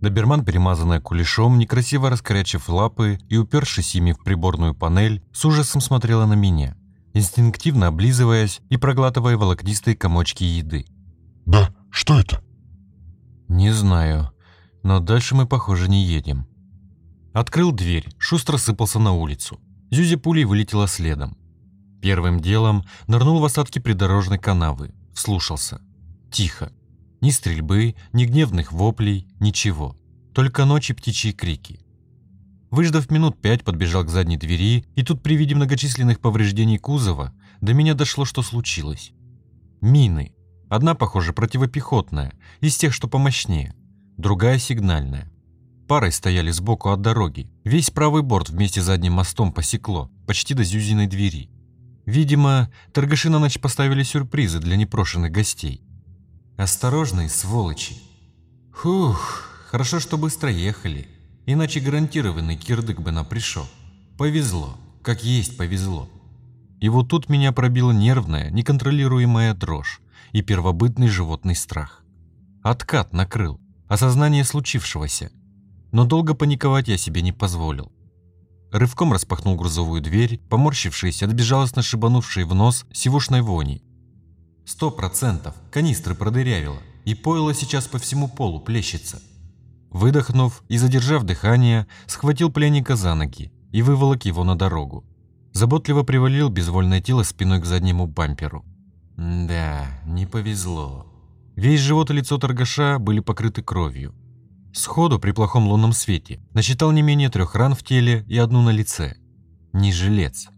Доберман, перемазанная кулешом, некрасиво раскорячив лапы и упершись ими в приборную панель, с ужасом смотрела на меня, инстинктивно облизываясь и проглатывая волокнистые комочки еды. «Да, что это?» «Не знаю, но дальше мы, похоже, не едем». Открыл дверь, шустро сыпался на улицу. Зюзя пулей вылетела следом. Первым делом нырнул в осадки придорожной канавы, вслушался. Тихо. Ни стрельбы, ни гневных воплей, ничего. Только ночи птичьи крики. Выждав минут пять, подбежал к задней двери, и тут при виде многочисленных повреждений кузова до меня дошло, что случилось. Мины. Одна, похоже, противопехотная, из тех, что помощнее. Другая сигнальная. Парой стояли сбоку от дороги. Весь правый борт вместе с задним мостом посекло, почти до Зюзиной двери. Видимо, торгаши на ночь поставили сюрпризы для непрошенных гостей. Осторожные сволочи. Фух, хорошо, что быстро ехали. Иначе гарантированный кирдык бы нам пришел. Повезло, как есть повезло. И вот тут меня пробила нервная, неконтролируемая дрожь и первобытный животный страх. Откат накрыл, осознание случившегося. Но долго паниковать я себе не позволил. Рывком распахнул грузовую дверь, поморщившись от безжалостно шибанувшей в нос сивушной вони, Сто процентов канистры продырявило, и пойло сейчас по всему полу плещется. Выдохнув и задержав дыхание, схватил пленника за ноги и выволок его на дорогу. Заботливо привалил безвольное тело спиной к заднему бамперу. Да, не повезло. Весь живот и лицо торгаша были покрыты кровью. Сходу при плохом лунном свете насчитал не менее трех ран в теле и одну на лице. Не жилец.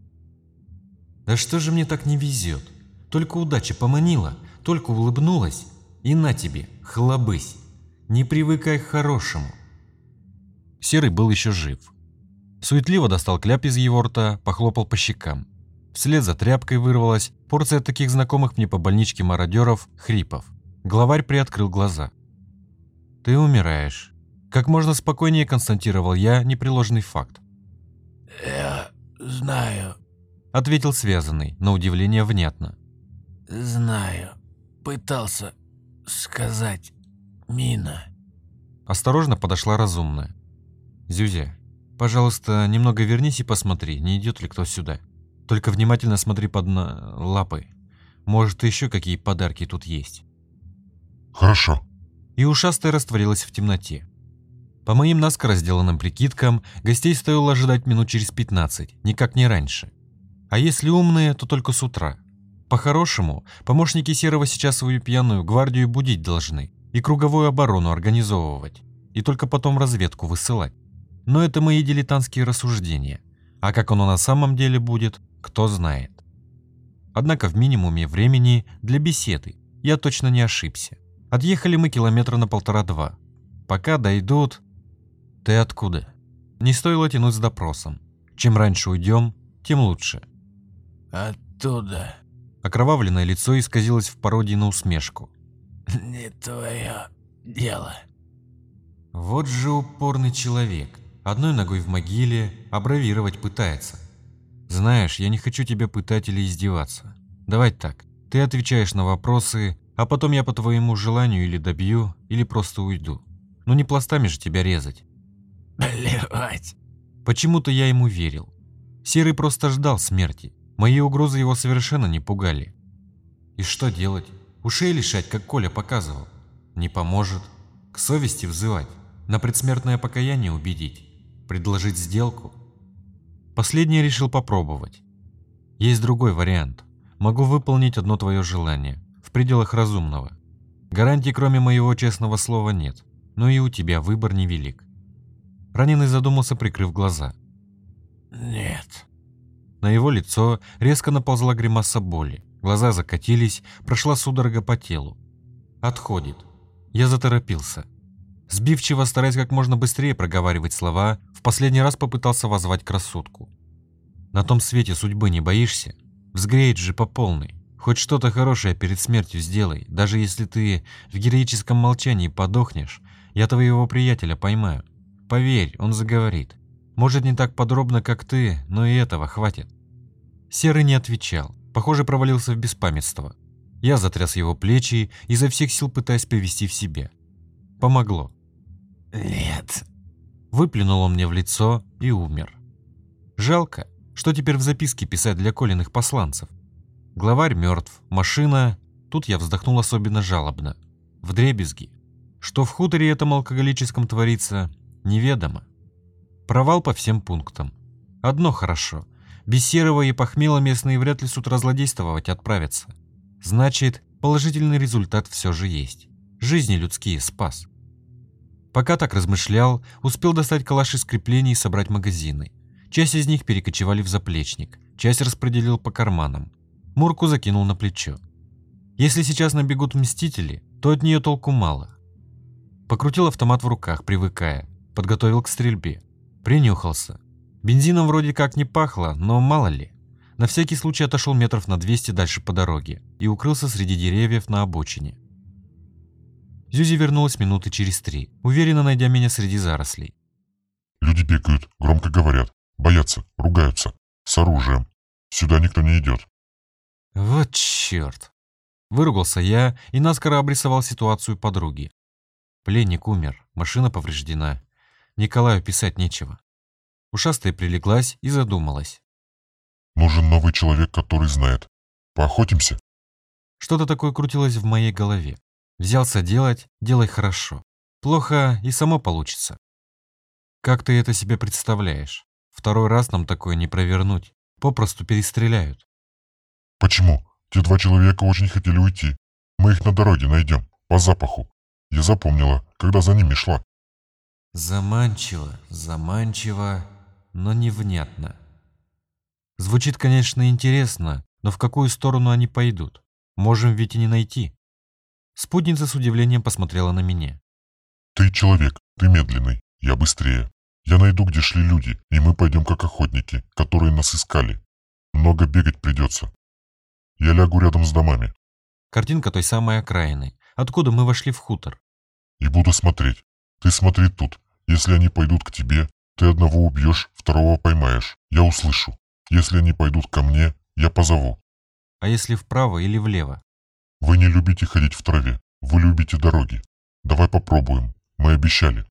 Да что же мне так не везет? Только удача поманила, только улыбнулась, и на тебе, хлобысь. Не привыкай к хорошему. Серый был еще жив. Суетливо достал кляп из его рта, похлопал по щекам. Вслед за тряпкой вырвалась порция таких знакомых мне по больничке мародеров хрипов. Главарь приоткрыл глаза. «Ты умираешь». Как можно спокойнее констатировал я непреложный факт. «Я знаю», — ответил связанный, на удивление внятно. Знаю. Пытался сказать Мина. Осторожно подошла разумная. Зюзя, пожалуйста, немного вернись и посмотри, не идет ли кто сюда. Только внимательно смотри под на... лапы. Может, еще какие подарки тут есть. Хорошо. И ушастая растворилась в темноте. По моим наскоро сделанным прикидкам, гостей стоило ожидать минут через 15, никак не раньше. А если умные, то только с утра. По-хорошему, помощники Серого сейчас свою пьяную гвардию будить должны и круговую оборону организовывать, и только потом разведку высылать. Но это мои дилетантские рассуждения. А как оно на самом деле будет, кто знает. Однако в минимуме времени для беседы я точно не ошибся. Отъехали мы километра на полтора-два. Пока дойдут... Ты откуда? Не стоило тянуть с допросом. Чем раньше уйдем, тем лучше. Оттуда. Окровавленное лицо исказилось в пародии на усмешку. «Не твое дело». Вот же упорный человек. Одной ногой в могиле, а пытается. Знаешь, я не хочу тебя пытать или издеваться. Давай так, ты отвечаешь на вопросы, а потом я по твоему желанию или добью, или просто уйду. Ну не пластами же тебя резать. Плевать. Почему-то я ему верил. Серый просто ждал смерти. Мои угрозы его совершенно не пугали. И что делать? Ушей лишать, как Коля показывал? Не поможет. К совести взывать. На предсмертное покаяние убедить. Предложить сделку. Последнее решил попробовать. Есть другой вариант. Могу выполнить одно твое желание. В пределах разумного. Гарантий, кроме моего честного слова, нет, но и у тебя выбор невелик. Раненый задумался, прикрыв глаза. Нет. На его лицо резко наползла гримаса боли. Глаза закатились, прошла судорога по телу. Отходит. Я заторопился. Сбивчиво, стараясь как можно быстрее проговаривать слова, в последний раз попытался возвать к рассудку. На том свете судьбы не боишься? Взгреет же по полной. Хоть что-то хорошее перед смертью сделай, даже если ты в героическом молчании подохнешь, я твоего приятеля поймаю. Поверь, он заговорит. Может, не так подробно, как ты, но и этого хватит. Серый не отвечал. Похоже, провалился в беспамятство. Я затряс его плечи, изо всех сил пытаясь привести в себя. Помогло. Нет. Выплюнул он мне в лицо и умер. Жалко, что теперь в записке писать для Колиных посланцев. Главарь мертв, машина... Тут я вздохнул особенно жалобно. В дребезги. Что в хуторе этом алкоголическом творится, неведомо. Провал по всем пунктам. Одно хорошо. Без серого и похмела местные вряд ли с утра злодействовать отправятся. Значит, положительный результат все же есть. Жизни людские спас. Пока так размышлял, успел достать калаш из креплений и собрать магазины. Часть из них перекочевали в заплечник, часть распределил по карманам. Мурку закинул на плечо. Если сейчас набегут мстители, то от нее толку мало. Покрутил автомат в руках, привыкая. Подготовил к стрельбе. Принюхался. Бензином вроде как не пахло, но мало ли. На всякий случай отошел метров на 200 дальше по дороге и укрылся среди деревьев на обочине. Зюзи вернулась минуты через три, уверенно найдя меня среди зарослей. Люди бегают, громко говорят, боятся, ругаются, с оружием. Сюда никто не идет. Вот черт! Выругался я и наскоро обрисовал ситуацию подруги. Пленник умер, машина повреждена. Николаю писать нечего. Ушастая прилеглась и задумалась. Нужен новый человек, который знает. Поохотимся? Что-то такое крутилось в моей голове. Взялся делать, делай хорошо. Плохо и само получится. Как ты это себе представляешь? Второй раз нам такое не провернуть. Попросту перестреляют. Почему? Те два человека очень хотели уйти. Мы их на дороге найдем, по запаху. Я запомнила, когда за ними шла. Заманчиво, заманчиво, но невнятно. Звучит, конечно, интересно, но в какую сторону они пойдут? Можем ведь и не найти. Спутница с удивлением посмотрела на меня. Ты человек, ты медленный, я быстрее. Я найду, где шли люди, и мы пойдем как охотники, которые нас искали. Много бегать придется. Я лягу рядом с домами. Картинка той самой окраины, откуда мы вошли в хутор. И буду смотреть. Ты смотри тут. Если они пойдут к тебе, ты одного убьешь, второго поймаешь. Я услышу. Если они пойдут ко мне, я позову. А если вправо или влево? Вы не любите ходить в траве. Вы любите дороги. Давай попробуем. Мы обещали.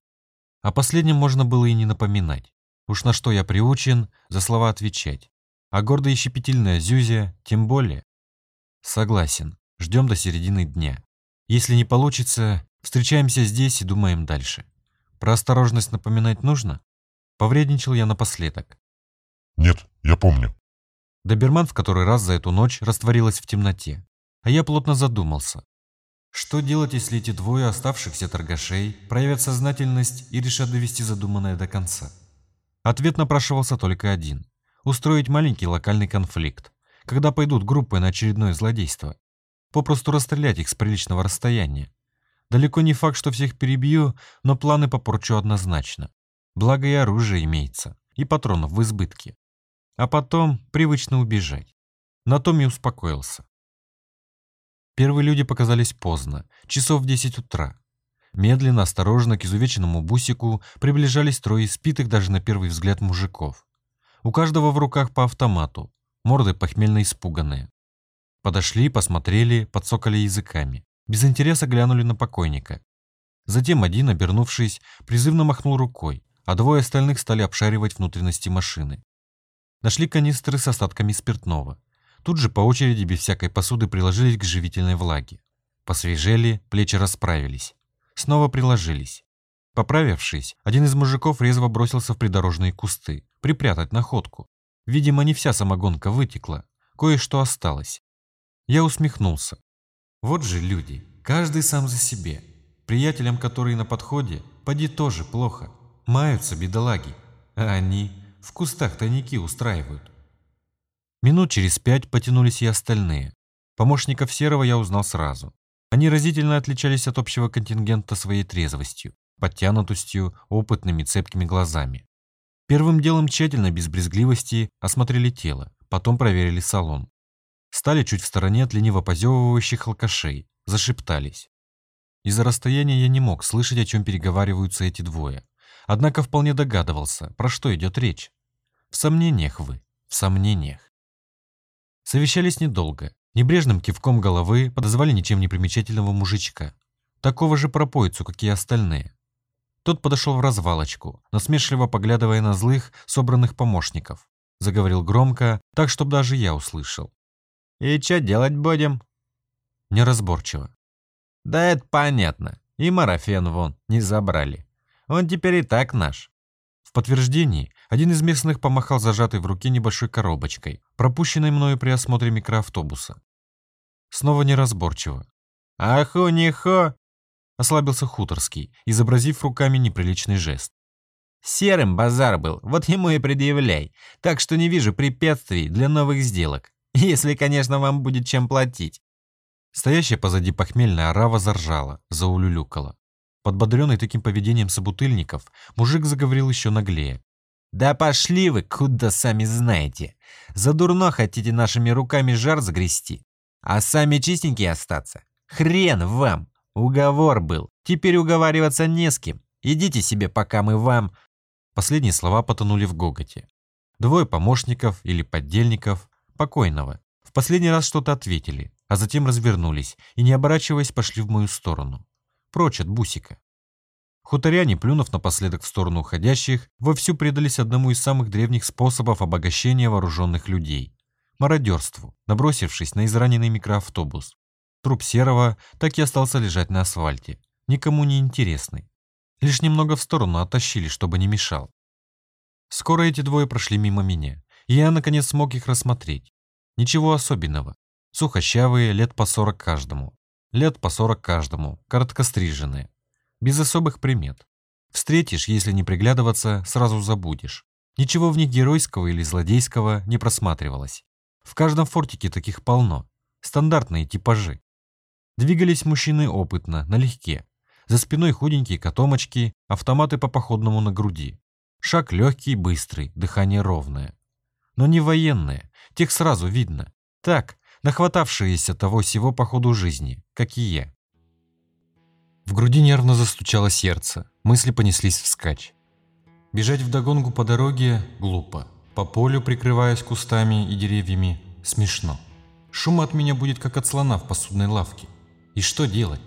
О последнем можно было и не напоминать. Уж на что я приучен, за слова отвечать. А гордая и щепетильная Зюзя тем более. Согласен. Ждем до середины дня. Если не получится, встречаемся здесь и думаем дальше. Про осторожность напоминать нужно? Повредничал я напоследок. Нет, я помню. Доберман в который раз за эту ночь растворилась в темноте. А я плотно задумался. Что делать, если эти двое оставшихся торгашей проявят сознательность и решат довести задуманное до конца? Ответ напрашивался только один. Устроить маленький локальный конфликт, когда пойдут группы на очередное злодейство. Попросту расстрелять их с приличного расстояния. Далеко не факт, что всех перебью, но планы попорчу однозначно. Благо и оружие имеется, и патронов в избытке. А потом привычно убежать. На том и успокоился. Первые люди показались поздно, часов в 10 утра. Медленно, осторожно к изувеченному бусику приближались трое испитых даже на первый взгляд мужиков. У каждого в руках по автомату, морды похмельно испуганные. Подошли, посмотрели, подсокали языками. Без интереса глянули на покойника. Затем один, обернувшись, призывно махнул рукой, а двое остальных стали обшаривать внутренности машины. Нашли канистры с остатками спиртного. Тут же по очереди без всякой посуды приложились к живительной влаге. Посвежели, плечи расправились. Снова приложились. Поправившись, один из мужиков резво бросился в придорожные кусты, припрятать находку. Видимо, не вся самогонка вытекла, кое-что осталось. Я усмехнулся. Вот же люди, Каждый сам за себе. Приятелям, которые на подходе, поди тоже плохо. Маются бедолаги. А они в кустах тайники устраивают. Минут через пять потянулись и остальные. Помощников Серого я узнал сразу. Они разительно отличались от общего контингента своей трезвостью, подтянутостью, опытными цепкими глазами. Первым делом тщательно, без брезгливости, осмотрели тело, потом проверили салон. Стали чуть в стороне от лениво позевывающих алкашей, зашептались. Из-за расстояния я не мог слышать, о чем переговариваются эти двое. Однако вполне догадывался, про что идет речь. В сомнениях вы, в сомнениях. Совещались недолго. Небрежным кивком головы подозвали ничем не примечательного мужичка. Такого же пропоицу, как и остальные. Тот подошел в развалочку, насмешливо поглядывая на злых, собранных помощников. Заговорил громко, так, чтобы даже я услышал. «И что делать будем?» Неразборчиво. «Да это понятно. И марафен вон, не забрали. Он теперь и так наш». В подтверждении один из местных помахал зажатой в руке небольшой коробочкой, пропущенной мною при осмотре микроавтобуса. Снова неразборчиво. «Аху-нихо!» Ослабился Хуторский, изобразив руками неприличный жест. «Серым базар был, вот ему и предъявляй, так что не вижу препятствий для новых сделок, если, конечно, вам будет чем платить». Стоящая позади похмельная орава заржала, заулюлюкала. Подбодренный таким поведением собутыльников, мужик заговорил еще наглее. «Да пошли вы, куда сами знаете. Задурно хотите нашими руками жар загрести, а сами чистенькие остаться. Хрен вам! Уговор был. Теперь уговариваться не с кем. Идите себе, пока мы вам...» Последние слова потонули в гоготе. Двое помощников или поддельников покойного в последний раз что-то ответили, а затем развернулись и, не оборачиваясь, пошли в мою сторону. Прочь от бусика. Хуторяне, плюнув напоследок в сторону уходящих, вовсю предались одному из самых древних способов обогащения вооруженных людей – мародерству, набросившись на израненный микроавтобус. Труп Серого так и остался лежать на асфальте, никому не интересный. Лишь немного в сторону оттащили, чтобы не мешал. Скоро эти двое прошли мимо меня, и я, наконец, смог их рассмотреть. Ничего особенного. Сухощавые, лет по сорок каждому. Лет по сорок каждому, короткостриженные. Без особых примет. Встретишь, если не приглядываться, сразу забудешь. Ничего в них геройского или злодейского не просматривалось. В каждом фортике таких полно. Стандартные типажи. Двигались мужчины опытно, налегке. За спиной худенькие котомочки, автоматы по походному на груди. Шаг легкий, быстрый, дыхание ровное. Но не военные, тех сразу видно. Так, нахватавшиеся того всего по ходу жизни, как и я. В груди нервно застучало сердце, мысли понеслись вскачь. Бежать вдогонку по дороге глупо. По полю, прикрываясь кустами и деревьями, смешно. Шум от меня будет как от слона в посудной лавке. И что делать?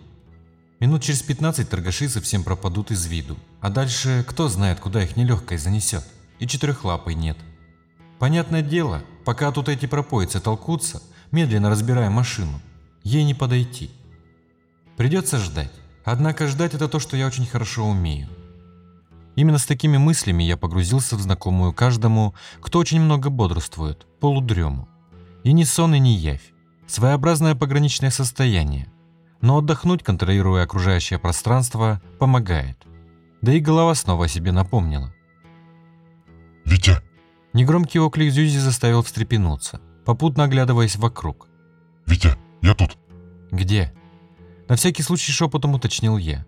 Минут через 15 торгаши совсем пропадут из виду. А дальше кто знает, куда их нелегкой занесет. И четырехлапой нет. Понятное дело, пока тут эти пропоицы толкутся, медленно разбирая машину, ей не подойти. Придется ждать. Однако ждать это то, что я очень хорошо умею. Именно с такими мыслями я погрузился в знакомую каждому, кто очень много бодрствует, полудрему. И ни сон, и ни явь. Своеобразное пограничное состояние, но отдохнуть, контролируя окружающее пространство, помогает. Да и голова снова о себе напомнила. «Витя!» Негромкий оклик Зюзи заставил встрепенуться, попутно оглядываясь вокруг. «Витя, я тут!» «Где?» На всякий случай шепотом уточнил я.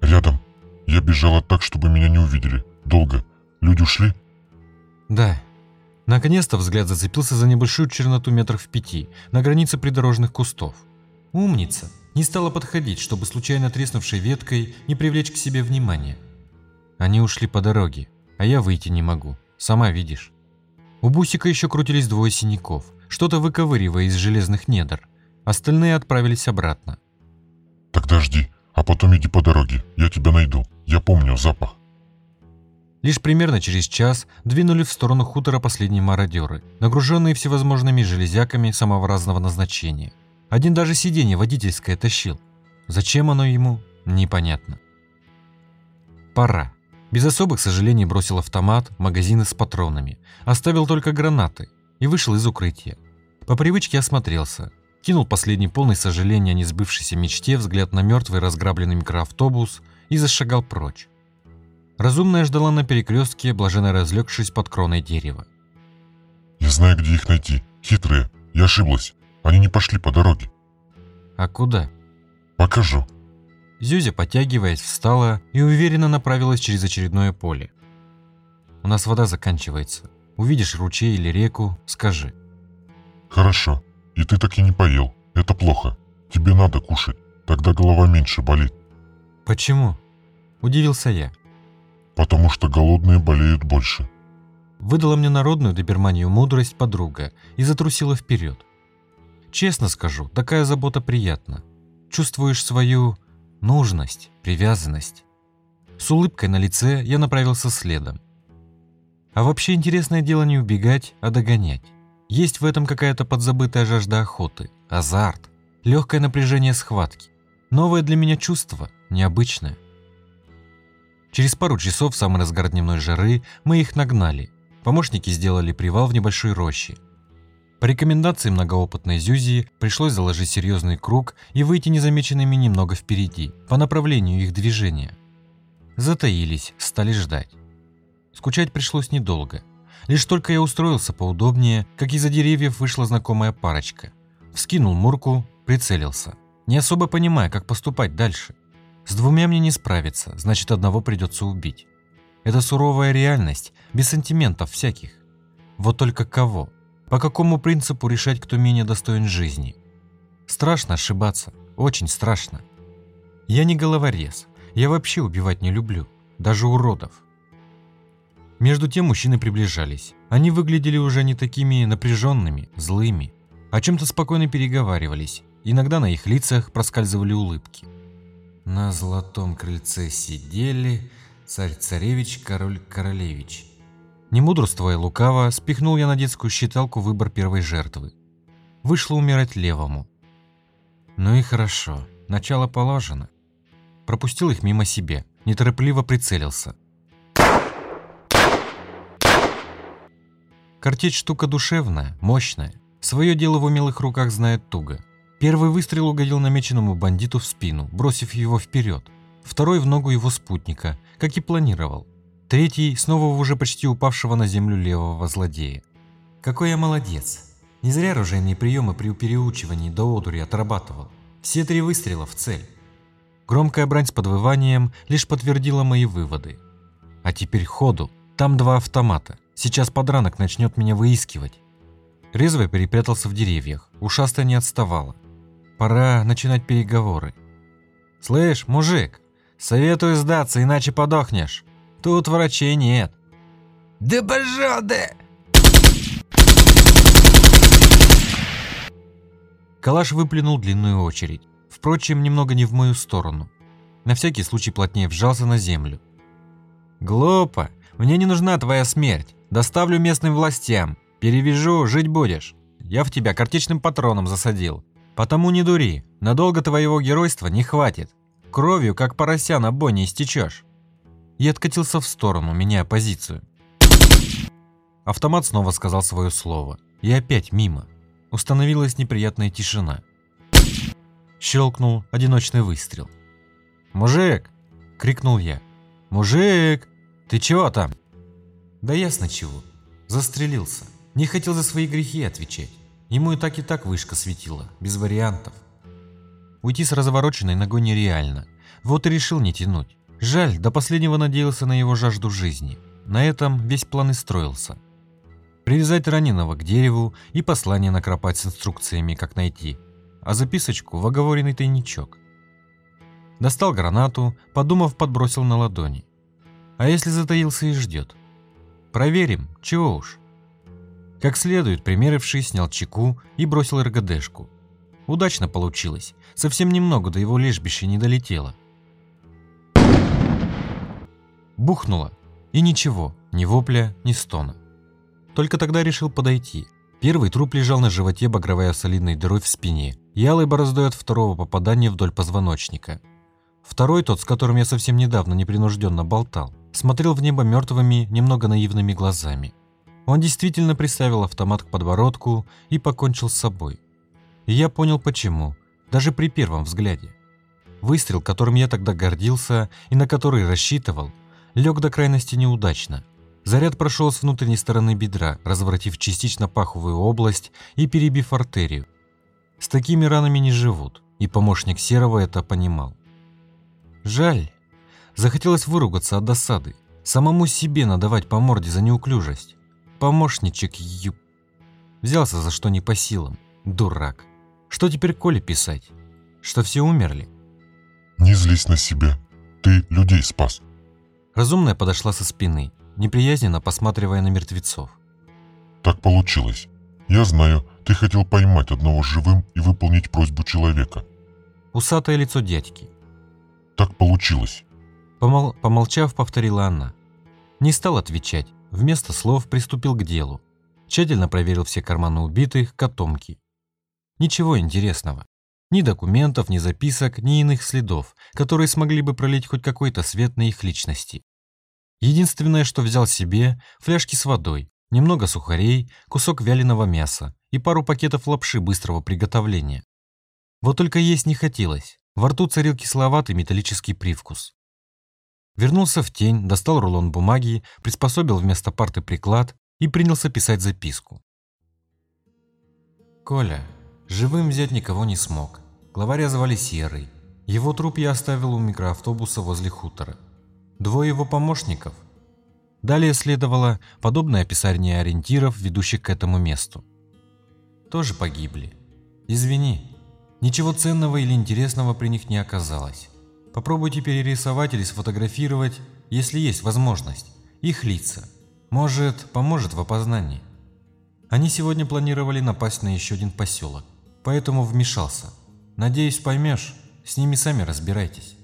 «Рядом. Я бежала так, чтобы меня не увидели. Долго. Люди ушли?» «Да». Наконец-то взгляд зацепился за небольшую черноту метров в пяти, на границе придорожных кустов. «Умница!» не стала подходить, чтобы случайно треснувшей веткой не привлечь к себе внимания. Они ушли по дороге, а я выйти не могу, сама видишь. У Бусика еще крутились двое синяков, что-то выковыривая из железных недр. Остальные отправились обратно. «Тогда жди, а потом иди по дороге, я тебя найду, я помню запах». Лишь примерно через час двинули в сторону хутора последние мародеры, нагруженные всевозможными железяками самого разного назначения – один даже сиденье водительское тащил. Зачем оно ему, непонятно. Пора. Без особых сожалений бросил автомат, магазины с патронами. Оставил только гранаты и вышел из укрытия. По привычке осмотрелся. кинул последний полный сожаления о несбывшейся мечте взгляд на мертвый разграбленный микроавтобус и зашагал прочь. Разумная ждала на перекрестке, блаженно разлегшись под кроной дерева. Я знаю, где их найти. Хитрые. Я ошиблась. Они не пошли по дороге. А куда? Покажу. Зюзя, подтягиваясь, встала и уверенно направилась через очередное поле. «У нас вода заканчивается. Увидишь ручей или реку, скажи». Хорошо. И ты так и не поел. Это плохо. Тебе надо кушать. Тогда голова меньше болит. «Почему?» – удивился я. Потому что голодные болеют больше. Выдала мне народную доберманию мудрость подруга и затрусила вперед. Честно скажу, такая забота приятна. Чувствуешь свою нужность, привязанность. С улыбкой на лице я направился следом. А вообще интересное дело не убегать, а догонять. Есть в этом какая-то подзабытая жажда охоты, азарт, легкое напряжение схватки. Новое для меня чувство, необычное. Через пару часов в самый разгар дневной жары мы их нагнали. Помощники сделали привал в небольшой роще. По рекомендации многоопытной Зюзи пришлось заложить серьезный круг и выйти незамеченными немного впереди, по направлению их движения. Затаились, стали ждать. Скучать пришлось недолго. Лишь только я устроился поудобнее, как из-за деревьев вышла знакомая парочка. Вскинул мурку, прицелился, не особо понимая, как поступать дальше. С двумя мне не справиться, значит одного придется убить. Это суровая реальность, без сантиментов всяких. Вот только кого? По какому принципу решать, кто менее достоин жизни? Страшно ошибаться, очень страшно. Я не головорез, я вообще убивать не люблю, даже уродов. Между тем мужчины приближались. Они выглядели уже не такими напряженными, злыми. О чем-то спокойно переговаривались. Иногда на их лицах проскальзывали улыбки. На золотом крыльце сидели царь-царевич, король-королевич. Не мудрствуя лукаво, спихнул я на детскую считалку выбор первой жертвы. Вышло умирать левому. Ну и хорошо, начало положено. Пропустил их мимо себе, неторопливо прицелился. Картечь штука душевная, мощная. Свое дело в умелых руках знает туго. Первый выстрел угодил намеченному бандиту в спину, бросив его вперед. Второй в ногу его спутника, как и планировал. Третий снова уже почти упавшего на землю левого злодея. Какой я молодец. Не зря оружейные приемы при переучивании до одури отрабатывал. Все три выстрела в цель. Громкая брань с подвыванием лишь подтвердила мои выводы. А теперь ходу. Там два автомата. Сейчас подранок начнет меня выискивать. Резвый перепрятался в деревьях. Ушастая не отставала. Пора начинать переговоры. «Слышь, мужик, советую сдаться, иначе подохнешь». Тут врачей нет. Да ты! Калаш выплюнул длинную очередь. Впрочем, немного не в мою сторону. На всякий случай плотнее вжался на землю. «Глупо. Мне не нужна твоя смерть. Доставлю местным властям. Перевяжу, жить будешь. Я в тебя картечным патроном засадил. Потому не дури. Надолго твоего геройства не хватит. Кровью, как порося, на бой не истечешь и откатился в сторону, меняя позицию. Автомат снова сказал свое слово. И опять мимо. Установилась неприятная тишина. Щелкнул одиночный выстрел. «Мужик!» — крикнул я. «Мужик! Ты чего там?» «Да ясно чего. Застрелился. Не хотел за свои грехи отвечать. Ему и так и так вышка светила, без вариантов. Уйти с развороченной ногой нереально. Вот и решил не тянуть. Жаль, до последнего надеялся на его жажду жизни. На этом весь план и строился. Привязать раненого к дереву и послание накропать с инструкциями, как найти, а записочку в оговоренный тайничок. Достал гранату, подумав, подбросил на ладони. А если затаился и ждет? Проверим, чего уж. Как следует, примерившись, снял чеку и бросил РГДшку. Удачно получилось, совсем немного до его лежбища не долетело. Бухнуло. И ничего, ни вопля, ни стона. Только тогда решил подойти. Первый труп лежал на животе, багровая солидной дырой в спине, и алой бороздой от второго попадания вдоль позвоночника. Второй, тот, с которым я совсем недавно непринужденно болтал, смотрел в небо мертвыми, немного наивными глазами. Он действительно приставил автомат к подбородку и покончил с собой. И я понял почему, даже при первом взгляде. Выстрел, которым я тогда гордился и на который рассчитывал, лег до крайности неудачно. Заряд прошел с внутренней стороны бедра, разворотив частично паховую область и перебив артерию. С такими ранами не живут, и помощник Серого это понимал. Жаль. Захотелось выругаться от досады, самому себе надавать по морде за неуклюжесть. Помощничек ю... Взялся за что не по силам. Дурак. Что теперь Коле писать? Что все умерли? Не злись на себя. Ты людей спас. Разумная подошла со спины, неприязненно посматривая на мертвецов. Так получилось. Я знаю, ты хотел поймать одного живым и выполнить просьбу человека. Усатое лицо дядьки. Так получилось. Помол... Помолчав, повторила она. Не стал отвечать, вместо слов приступил к делу. Тщательно проверил все карманы убитых, котомки. Ничего интересного. Ни документов, ни записок, ни иных следов, которые смогли бы пролить хоть какой-то свет на их личности. Единственное, что взял себе – фляжки с водой, немного сухарей, кусок вяленого мяса и пару пакетов лапши быстрого приготовления. Вот только есть не хотелось. Во рту царил кисловатый металлический привкус. Вернулся в тень, достал рулон бумаги, приспособил вместо парты приклад и принялся писать записку. «Коля, живым взять никого не смог. Главаря звали Серый. Его труп я оставил у микроавтобуса возле хутора. Двое его помощников. Далее следовало подобное описание ориентиров, ведущих к этому месту. Тоже погибли. Извини, ничего ценного или интересного при них не оказалось. Попробуйте перерисовать или сфотографировать, если есть возможность, их лица. Может, поможет в опознании. Они сегодня планировали напасть на еще один поселок, поэтому вмешался. Надеюсь, поймешь, с ними сами разбирайтесь.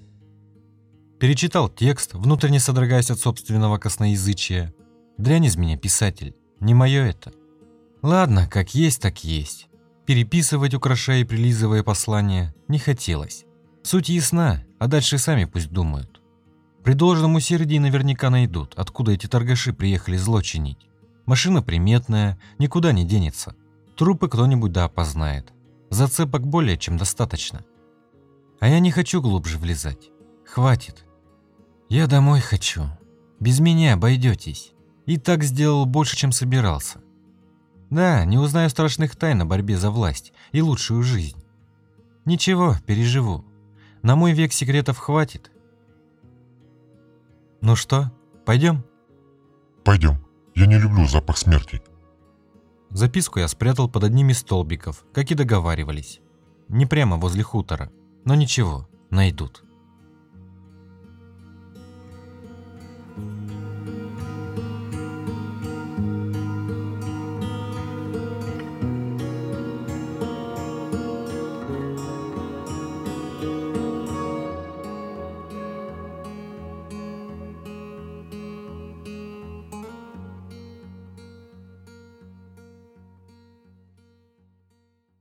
Перечитал текст, внутренне содрогаясь от собственного косноязычия. Дрянь из меня писатель, не мое это. Ладно, как есть, так есть. Переписывать, украшая и прилизывая послание, не хотелось. Суть ясна, а дальше сами пусть думают. При должном усердии наверняка найдут, откуда эти торгаши приехали злочинить. Машина приметная, никуда не денется. Трупы кто-нибудь да опознает. Зацепок более чем достаточно. А я не хочу глубже влезать. Хватит. Я домой хочу. Без меня обойдетесь. И так сделал больше, чем собирался. Да, не узнаю страшных тайн о борьбе за власть и лучшую жизнь. Ничего, переживу. На мой век секретов хватит. Ну что, пойдем? Пойдем. Я не люблю запах смерти. Записку я спрятал под одним из столбиков, как и договаривались. Не прямо возле хутора, но ничего, найдут.